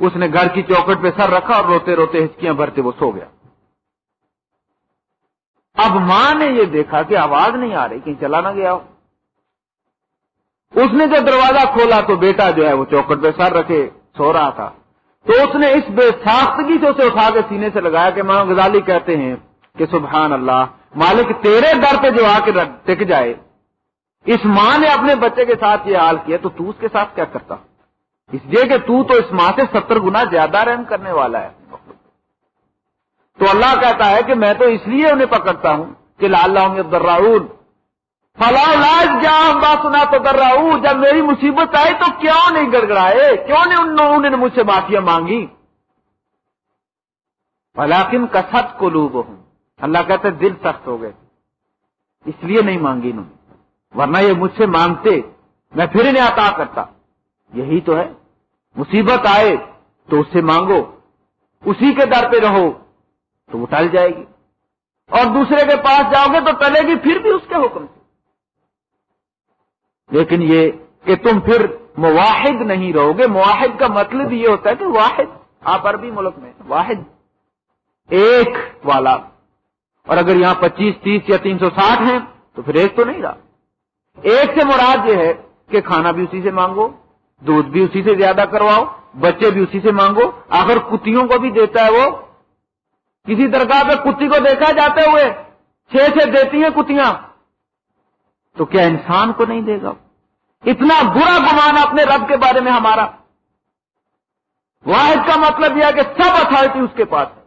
اس نے گھر کی چوکٹ پہ سر رکھا اور روتے روتے ہچکیاں بھرتے وہ سو گیا۔ اب ماں نے یہ دیکھا کہ آواز نہیں آ رہی، کہیں چلا نہ گیا ہو۔ اس نے جب دروازہ کھولا تو بیٹا جو ہے وہ چوکٹ پہ سر رکھے، سو رہا تھا۔ تو اس نے اس بے ساختگی سے اسے اٹھا کے سینے سے لگایا کہ ماں غزالی کہتے ہیں کہ سبحان اللہ، مالک تیرے در پہ جو آ کے ٹک جائے۔ اس ماں نے اپنے بچے کے ساتھ یہ حال کیا تو تو اس کے ساتھ کیا کرتا؟ اس لیے کہ تو تو اس ماں سے ستر گنا زیادہ رحم کرنے والا ہے۔ تو اللہ کہتا ہے کہ میں تو اس لیے انہیں پکڑتا ہوں کہ لال راؤل فلاں لاج جہاں بات سنا تو در جب میری مصیبت آئی تو کیوں نہیں گڑگڑائے؟ کیوں نہیں ان لوگوں نے مجھ سے معافیا مانگی؟ فلاکن کسط کو لوگ ہوں اللہ کہتے دل سخت ہو گئے۔ اس لیے نہیں مانگی انہوں نے۔ ورنہ یہ مجھ سے مانگتے، میں پھر انہیں عطا کرتا۔ یہی تو ہے۔ مصیبت آئے تو اس سے مانگو۔ اسی کے در پہ رہو تو وہ ٹل جائے گی۔ اور دوسرے کے پاس جاؤ گے تو ٹلے گی پھر بھی اس کے حکم سے۔ لیکن یہ کہ تم پھر مواحد نہیں رہو گے۔ مواحد کا مطلب یہ ہوتا ہے کہ واحد، آپ عربی ملک میں واحد، ایک والا۔ اور اگر یہاں پچیس، تیس یا تین سو ساٹھ ہیں تو پھر ایک تو نہیں رہا۔ ایک سے مراد یہ ہے کہ کھانا بھی اسی سے مانگو۔ دودھ بھی اسی سے زیادہ کرواؤ، بچے بھی اسی سے مانگو۔ اگر کتوں کو بھی دیتا ہے وہ۔ کسی درگاہ پہ کتی کو دیکھا جاتے ہوئے چھ سے دیتی ہیں کتیاں۔ تو کیا انسان کو نہیں دے گا؟ اتنا برا گمان اپنے رب کے بارے میں ہمارا۔ واحد کا مطلب یہ ہے کہ سب اتارٹی اس کے پاس ہے۔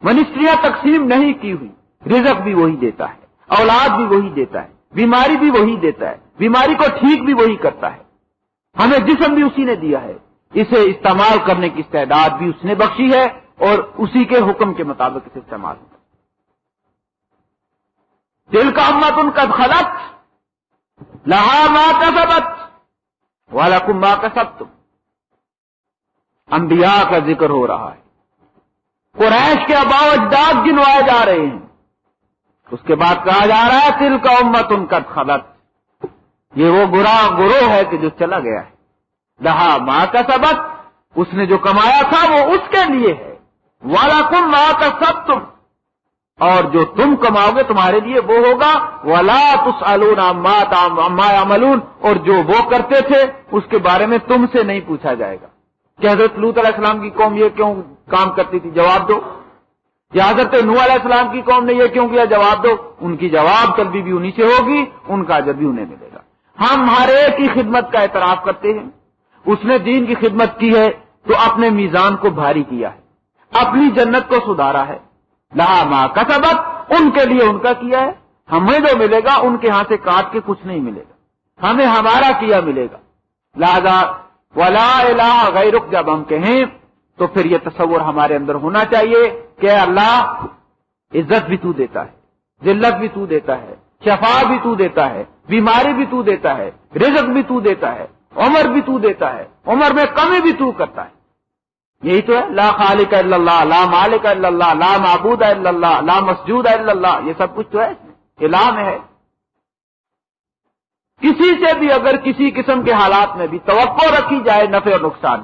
منسٹریاں تقسیم نہیں کی ہوئی۔ رزق بھی وہی دیتا ہے۔ اولاد بھی وہی دیتا ہے۔ بیماری بھی وہی دیتا ہے۔ بیماری کو ٹھیک بھی وہی کرتا ہے۔ ہمیں جسم بھی اسی نے دیا ہے۔ اسے استعمال کرنے کی استعداد بھی اس نے بخشی ہے اور اسی کے حکم کے مطابق اسے استعمال ہوگا دل کا امت ان کا خلط لہا ماں کا سبت والا کمبا کا سب تم انبیاء کا ذکر ہو رہا ہے۔ قریش کے اباؤ اجداد گنوائے جا رہے ہیں۔ اس کے بعد کہا جا رہا ہے دل کا امت ان کا خلط یہ وہ گرا گروہ ہے کہ جو چلا گیا ہے۔ لہا ماں کا سبق اس نے جو کمایا تھا وہ اس کے لیے ہے۔ والا کم ماں کا سب تم اور جو تم کماؤ گے تمہارے لیے وہ ہوگا۔ ولا تسالون اما عملون اور جو وہ کرتے تھے، اس کے بارے میں تم سے نہیں پوچھا جائے گا۔ کہ حضرت لوت علیہ السلام کی قوم یہ کیوں کام کرتی تھی؟ جواب دو۔ یا حضرت نو علیہ السلام کی قوم نے یہ کیوں کیا؟ جواب دو۔ ان کی جواب طلبی بھی انہیں سے ہوگی، ان کا اجر بھی انہیں ملے گا۔ ہم ہر ایک کی خدمت کا اعتراف کرتے ہیں۔ اس نے دین کی خدمت کی ہے تو اپنے میزان کو بھاری کیا ہے۔ اپنی جنت کو سدھارا ہے۔ لا ماں کا سبق ان کے لیے ان کا کیا ہے۔ ہمیں جو ملے گا، ان کے ہاں سے کاٹ کے کچھ نہیں ملے گا۔ ہمیں ہمارا کیا ملے گا۔ لہذا، ولا الہ غیرک جب ہم کہیں، تو پھر یہ تصور ہمارے اندر ہونا چاہیے کہ اللہ، عزت بھی تو دیتا ہے، ذلت بھی تو دیتا ہے، شفا بھی تو دیتا ہے۔ بیماری بھی تو دیتا ہے، رزق بھی تو دیتا ہے، عمر بھی تو دیتا ہے، عمر میں کمی بھی تو کرتا ہے۔ یہی تو ہے، لا خالق الا اللہ، لا مالک الا اللہ، لا معبود الا اللہ، لا مسجود الا اللہ، یہ سب کچھ تو ہے، اعلان ہے۔ کسی سے بھی اگر کسی قسم کے حالات میں بھی توقع رکھی جائے نفع اور نقصان،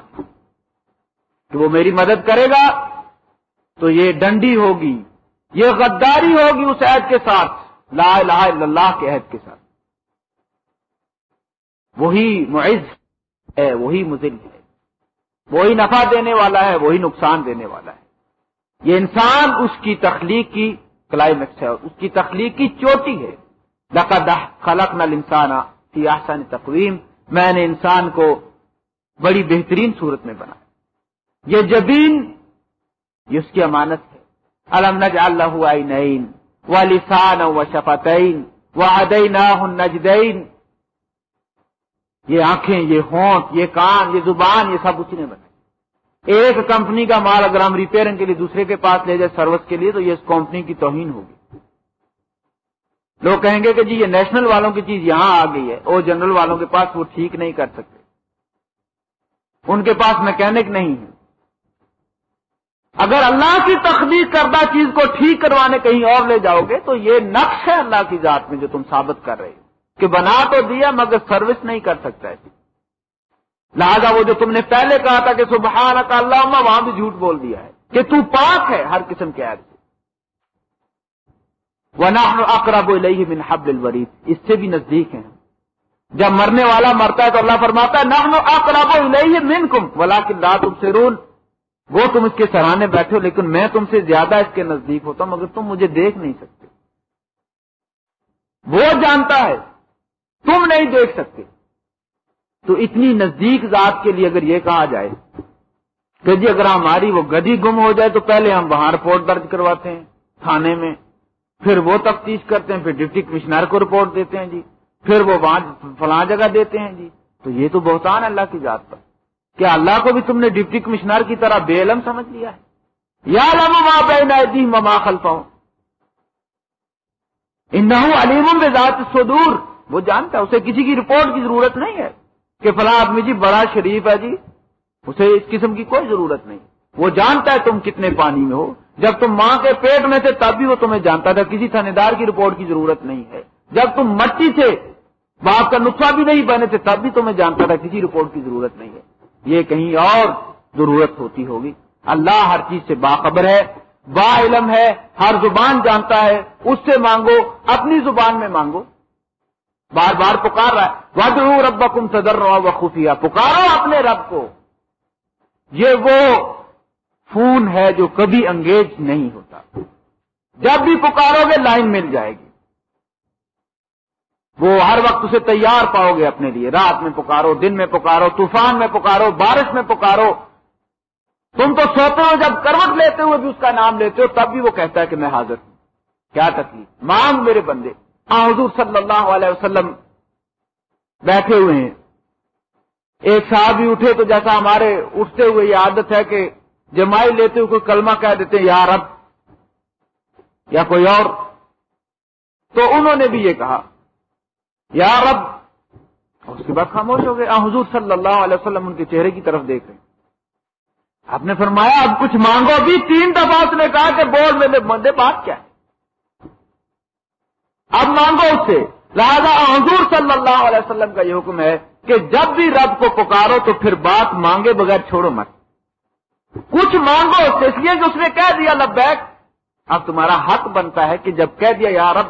کہ وہ میری مدد کرے گا، تو یہ ڈنڈی ہوگی، یہ غداری ہوگی اس عہد کے ساتھ، لا الہ الا اللہ کے عہد کے ساتھ۔ وہی معز ہے، وہی مزل ہے۔ وہی نفع دینے والا ہے، وہی نقصان دینے والا ہے۔ یہ انسان اس کی تخلیق کی کلائمیکس ہے، اس کی تخلیق کی چوٹی ہے۔ لقد خلق نل انسان کی آسان تقویم۔ میں نے انسان کو بڑی بہترین صورت میں بنا یہ جبین، یہ اس کی امانت ہے۔ الم نج اللہ نعین و لسان و شفتعین و ادین نجدین۔ یہ آنکھیں، یہ ہونٹ، یہ کان، یہ زبان، یہ سب اسی نے بنائی۔ ایک کمپنی کا مال اگر ہم ریپیئرنگ کے لیے دوسرے کے پاس لے جائے سروس کے لیے، تو یہ اس کمپنی کی توہین ہوگی۔ لوگ کہیں گے کہ جی یہ نیشنل والوں کی چیز یہاں آ گئی ہے اور جنرل والوں کے پاس وہ ٹھیک نہیں کر سکتے۔ ان کے پاس میکینک نہیں ہے۔ اگر اللہ کی تخلیق کردہ چیز کو ٹھیک کروانے کہیں اور لے جاؤ گے، تو یہ نقش ہے اللہ کی ذات میں جو تم ثابت کر رہے ہو۔ کہ بنا تو دیا مگر سروس نہیں کر سکتا ہے۔ لہذا وہ جو تم نے پہلے کہا تھا کہ سبحان کا اللہ وہاں بھی جھوٹ بول دیا ہے کہ تو پاک ہے ہر قسم کے عید سے۔ وہ اقرب الیہ من حبل الورید اس سے بھی نزدیک ہیں۔ جب مرنے والا مرتا ہے تو اللہ فرماتا ہے، نحن اقرب الیہ منکم ولکن لا تبصرون۔ وہ تم اس کے سرانے بیٹھے ہو، لیکن میں تم سے زیادہ اس کے نزدیک ہوتا ہوں، مگر تم مجھے دیکھ نہیں سکتے۔ وہ جانتا ہے تم نہیں دیکھ سکتے۔ تو اتنی نزدیک ذات کے لیے اگر یہ کہا جائے کہ جی اگر ہماری وہ گدی گم ہو جائے تو پہلے ہم وہاں رپورٹ درج کرواتے ہیں تھانے میں، پھر وہ تفتیش کرتے ہیں، پھر ڈپٹی کمشنر کو رپورٹ دیتے ہیں جی پھر وہ وہاں فلاں جگہ دیتے ہیں جی۔ تو یہ تو بہتان اللہ کی ذات پر۔ کیا اللہ کو بھی تم نے ڈپٹی کمشنر کی طرح بے علم سمجھ لیا ہے؟ یا لما بین مما خلفاؤں ان علیم ذات سدور وہ جانتا ہے، اسے کسی کی رپورٹ کی ضرورت نہیں ہے کہ فلاں آدمی جی بڑا شریف ہے جی اسے اس قسم کی کوئی ضرورت نہیں۔ وہ جانتا ہے تم کتنے پانی میں ہو۔ جب تم ماں کے پیٹ میں تھے تب بھی وہ تمہیں جانتا تھا کسی تھانے دار کی رپورٹ کی ضرورت نہیں ہے۔ جب تم مٹی تھے باپ کا نسخہ بھی نہیں بنے تھے، تب بھی تمہیں جانتا تھا، کسی رپورٹ کی ضرورت نہیں ہے۔ یہ کہیں اور ضرورت ہوتی ہوگی۔ اللہ ہر چیز سے باخبر ہے، با علم ہے، ہر زبان جانتا ہے۔ اس سے مانگو، اپنی زبان میں مانگو۔ بار بار پکار رہا ہے۔ واد رب کم صدر و خفیہ پکارو اپنے رب کو۔ یہ وہ فون ہے جو کبھی انگیج نہیں ہوتا۔ جب بھی پکارو گے، لائن مل جائے گی۔ وہ ہر وقت اسے تیار پاؤ گے اپنے لیے۔ رات میں پکارو، دن میں پکارو، طوفان میں پکارو، بارش میں پکارو۔ تم تو سوتے ہو، جب کروٹ لیتے ہوئے بھی اس کا نام لیتے ہو، تب بھی وہ کہتا ہے کہ میں حاضر ہوں۔ کیا تکلیف؟ مانگ میرے بندے۔ حضور صلی اللہ علیہ وسلم بیٹھے ہوئے ہیں۔ ایک صاحب بھی اٹھے تو جیسا ہمارے اٹھتے ہوئے یہ عادت ہے کہ جمائی لیتے ہوئے کوئی کلمہ کہہ دیتے ہیں، یا رب، یا کوئی اور۔ تو انہوں نے بھی یہ کہا، یا رب۔ اس کے بعد خاموش ہو گئے حضور صلی اللہ علیہ وسلم ان کے چہرے کی طرف دیکھ رہے آپ نے فرمایا، اب کچھ مانگو بھی، تین دفعہ اس نے کہا کہ بول میں بندے، بات کیا؟ ہے اب مانگو اس سے لہذا حضور صلی اللہ علیہ وسلم کا یہ حکم ہے کہ جب بھی رب کو پکارو تو پھر بات مانگے بغیر چھوڑو مت۔ کچھ مانگو اس لیے کہ اس نے کہہ دیا لبیک۔ اب تمہارا حق بنتا ہے کہ جب کہہ دیا یا رب،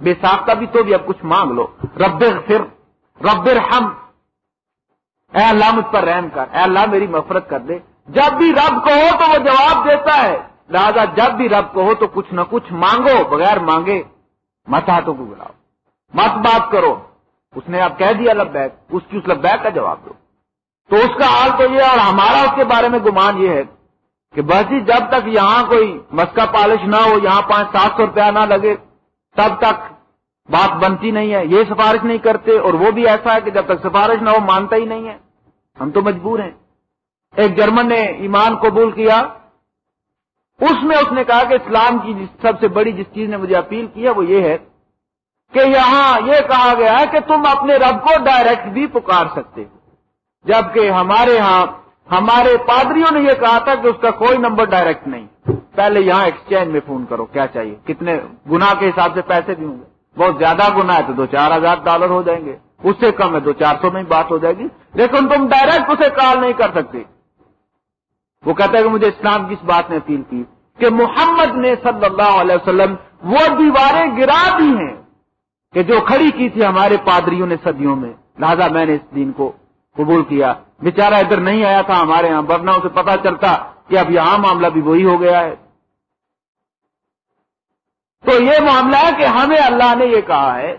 بے ساختہ بھی تو بھی اب کچھ مانگ لو۔ رب پھر رب ہم اے اللہ، مجھ پر رحم کر۔ اے اللہ، میری مفرت کر دے۔ جب بھی رب کو ہو تو وہ جواب دیتا ہے۔ لہذا جب بھی رب کو ہو تو کچھ نہ کچھ مانگو، بغیر مانگے۔ مت ہاتھوں کو بلاؤ، مت بات کرو۔ اس نے اب کہہ دیا لبیک، اس کی اس لبیک کا جواب دو۔ تو اس کا حال تو یہ اور ہمارا اس کے بارے میں گمان یہ ہے کہ بس جی جب تک یہاں کوئی مسکا پالش نہ ہو، یہاں پانچ سات سو روپیہ نہ لگے، تب تک بات بنتی نہیں ہے۔ یہ سفارش نہیں کرتے اور وہ بھی ایسا ہے کہ جب تک سفارش نہ ہو، مانتا ہی نہیں ہے۔ ہم تو مجبور ہیں۔ ایک جرمن نے ایمان قبول کیا۔ اس میں اس نے کہا کہ اسلام کی سب سے بڑی جس چیز نے مجھے اپیل کی ہے وہ یہ ہے کہ یہاں یہ کہا گیا ہے کہ تم اپنے رب کو ڈائریکٹ بھی پکار سکتے ہو۔ جبکہ ہمارے ہاں ہمارے پادریوں نے یہ کہا تھا کہ اس کا کوئی نمبر ڈائریکٹ نہیں۔ پہلے یہاں ایکسچینج میں فون کرو، کیا چاہیے؟ کتنے گنا کے حساب سے پیسے بھی ہوں گے۔ بہت زیادہ گنا ہے تو دو چار ہزار ڈالر ہو جائیں گے۔ اس سے کم ہے، دو چار سو میں بات ہو جائے گی۔ لیکن تم ڈائریکٹ اسے کال نہیں کر سکتے۔ وہ کہتا ہے کہ مجھے اسلام کی اس بات نے اپیل کی کہ محمد نے صلی اللہ علیہ وسلم وہ دیواریں گرا دی ہیں کہ جو کھڑی کی تھی ہمارے پادریوں نے صدیوں میں۔ لہذا میں نے اس دین کو قبول کیا۔ بیچارہ ادھر نہیں آیا تھا ہمارے یہاں ورنہ اسے پتا چلتا کہ اب یہاں معاملہ بھی وہی ہو گیا ہے۔ تو یہ معاملہ ہے کہ ہمیں اللہ نے یہ کہا ہے۔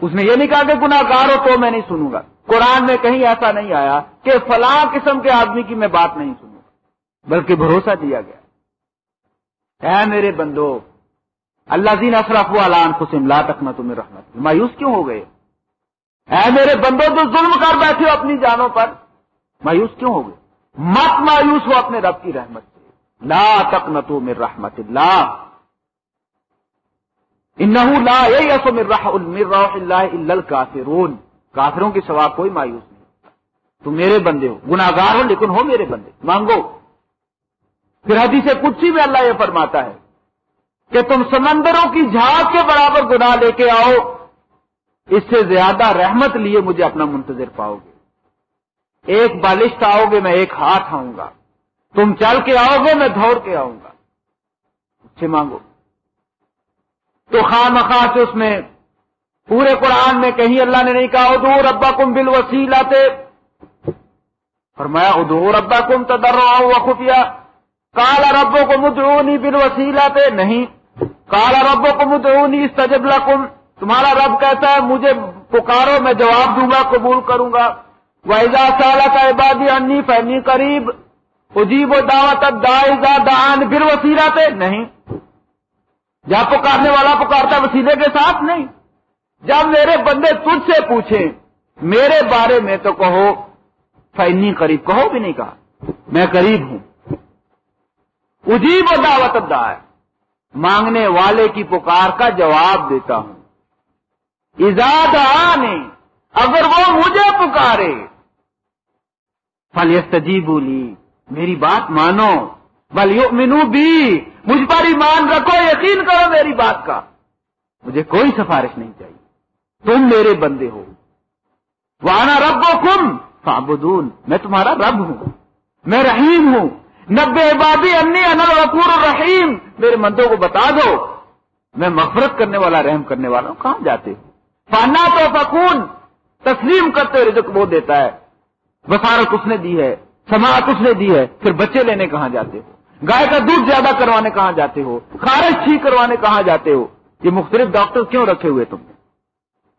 اس نے یہ نہیں کہا کہ گناہ گار ہو تو میں نہیں سنوں گا۔ قرآن میں کہیں ایسا نہیں آیا کہ فلاں قسم کے آدمی کی میں بات نہیں سنوں۔ گا بلکہ بھروسہ دیا گیا۔ اے میرے بندو اللہ دین اشرف علان خسم لا تک میں تمہیں رحمت۔ مایوس کیوں ہو گئے؟ اے میرے بندو، تو ظلم کر بیٹھے ہو اپنی جانوں پر۔ مایوس کیوں ہو گئے؟ مت مایوس ہو اپنے رب کی رحمت سے۔ لا تک نہ تو رحمت اللہ۔ لا یسو مر اللہ کافرون کافروں کی سوا کوئی مایوس نہیں۔ تم میرے بندے ہو گناگار ہو لیکن ہو میرے بندے۔ مانگو۔ پھر حدیث کچھ میں اللہ یہ فرماتا ہے کہ تم سمندروں کی جھاگ کے برابر گناہ لے کے آؤ، اس سے زیادہ رحمت لیے مجھے اپنا منتظر پاؤ گے۔ ایک بالشت آؤ گے، میں ایک ہاتھ آؤں گا۔ تم چل کے آؤ گے، میں دوڑ کے آؤں گا۔ اس سے مانگو۔ تو خواہ مخواہ اس میں پورے قرآن میں کہیں اللہ نے نہیں کہا ادو ربا کم بل وسیل آتے فرمایا ادو ربا کم تو در خفیہ۔ کالا ربوں کو مدعونی بل وسیل آتے نہیں. کالا ربوں کو مدعونی استجب لکم تمہارا رب کہتا ہے مجھے پکارو، میں جواب دوں گا، قبول کروں گا. ویزا سالہ کا عبادی انی فنی قریب اجیب و دعوت دائزہ دان پھر وسیلہ تھے نہیں. جب پکارنے والا پکارتا وسیلے کے ساتھ؟ نہیں. جب میرے بندے تجھ سے پوچھیں، میرے بارے میں تو کہو فنی قریب کہو بھی نہیں کہا. میں قریب ہوں. اجیب و دعوت دائ مانگنے والے کی پکار کا جواب دیتا ہوں۔ ایجاد آنے اگر وہ مجھے پکارے۔ فل بولی میری بات مانو۔ بل منو بھی مجھ پر ایمان رکھو، یقین کرو میری بات کا۔ مجھے کوئی سفارش نہیں چاہیے۔ تم میرے بندے ہو۔ وانا رب و کم میں تمہارا رب ہوں۔ میں رحیم ہوں۔ نبے عبادی انی انل رقور الرحیم۔ میرے مندوں کو بتا دو، میں مفرت کرنے والا، رحم کرنے والا ہوں، کہاں جاتے؟ ہوں فانا تو فکون، تسلیم کرتے رزق وہ دیتا ہے۔ بسارت اس نے دی ہے، سماعت اس نے دی ہے، پھر بچے لینے کہاں جاتے؟ ہو گائے کا دودھ زیادہ کروانے کہاں جاتے ہو؟ خارج ٹھیک کروانے کہاں جاتے ہو؟ یہ مختلف ڈاکٹر کیوں رکھے ہوئے تم؟ نے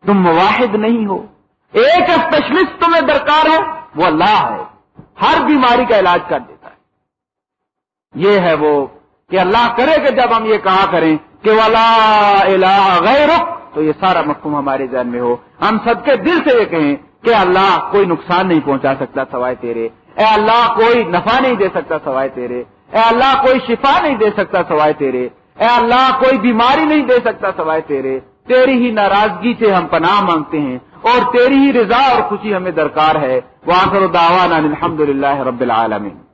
تم مواحد نہیں ہو۔ ایک اسپیشلسٹ تمہیں درکار ہے، وہ اللہ ہے۔ ہر بیماری کا علاج کر دیتا ہے یہ ہے وہ کہ اللہ کرے کہ جب ہم یہ کہا کریں کہ ولا الہ غیر تو یہ سارا مفہوم ہمارے ذہن میں ہو۔ ہم سب کے دل سے یہ کہیں کہ اللہ کوئی نقصان نہیں پہنچا سکتا سوائے تیرے۔ اے اللہ کوئی نفع نہیں دے سکتا سوائے تیرے۔ اے اللہ کوئی شفا نہیں دے سکتا سوائے تیرے۔ اے اللہ کوئی بیماری نہیں دے سکتا سوائے تیرے۔ تیری ہی ناراضگی سے ہم پناہ مانگتے ہیں اور تیری ہی رضا اور خوشی ہمیں درکار ہے۔ وہاں کرو دعوانا الحمد للہ رب العالمین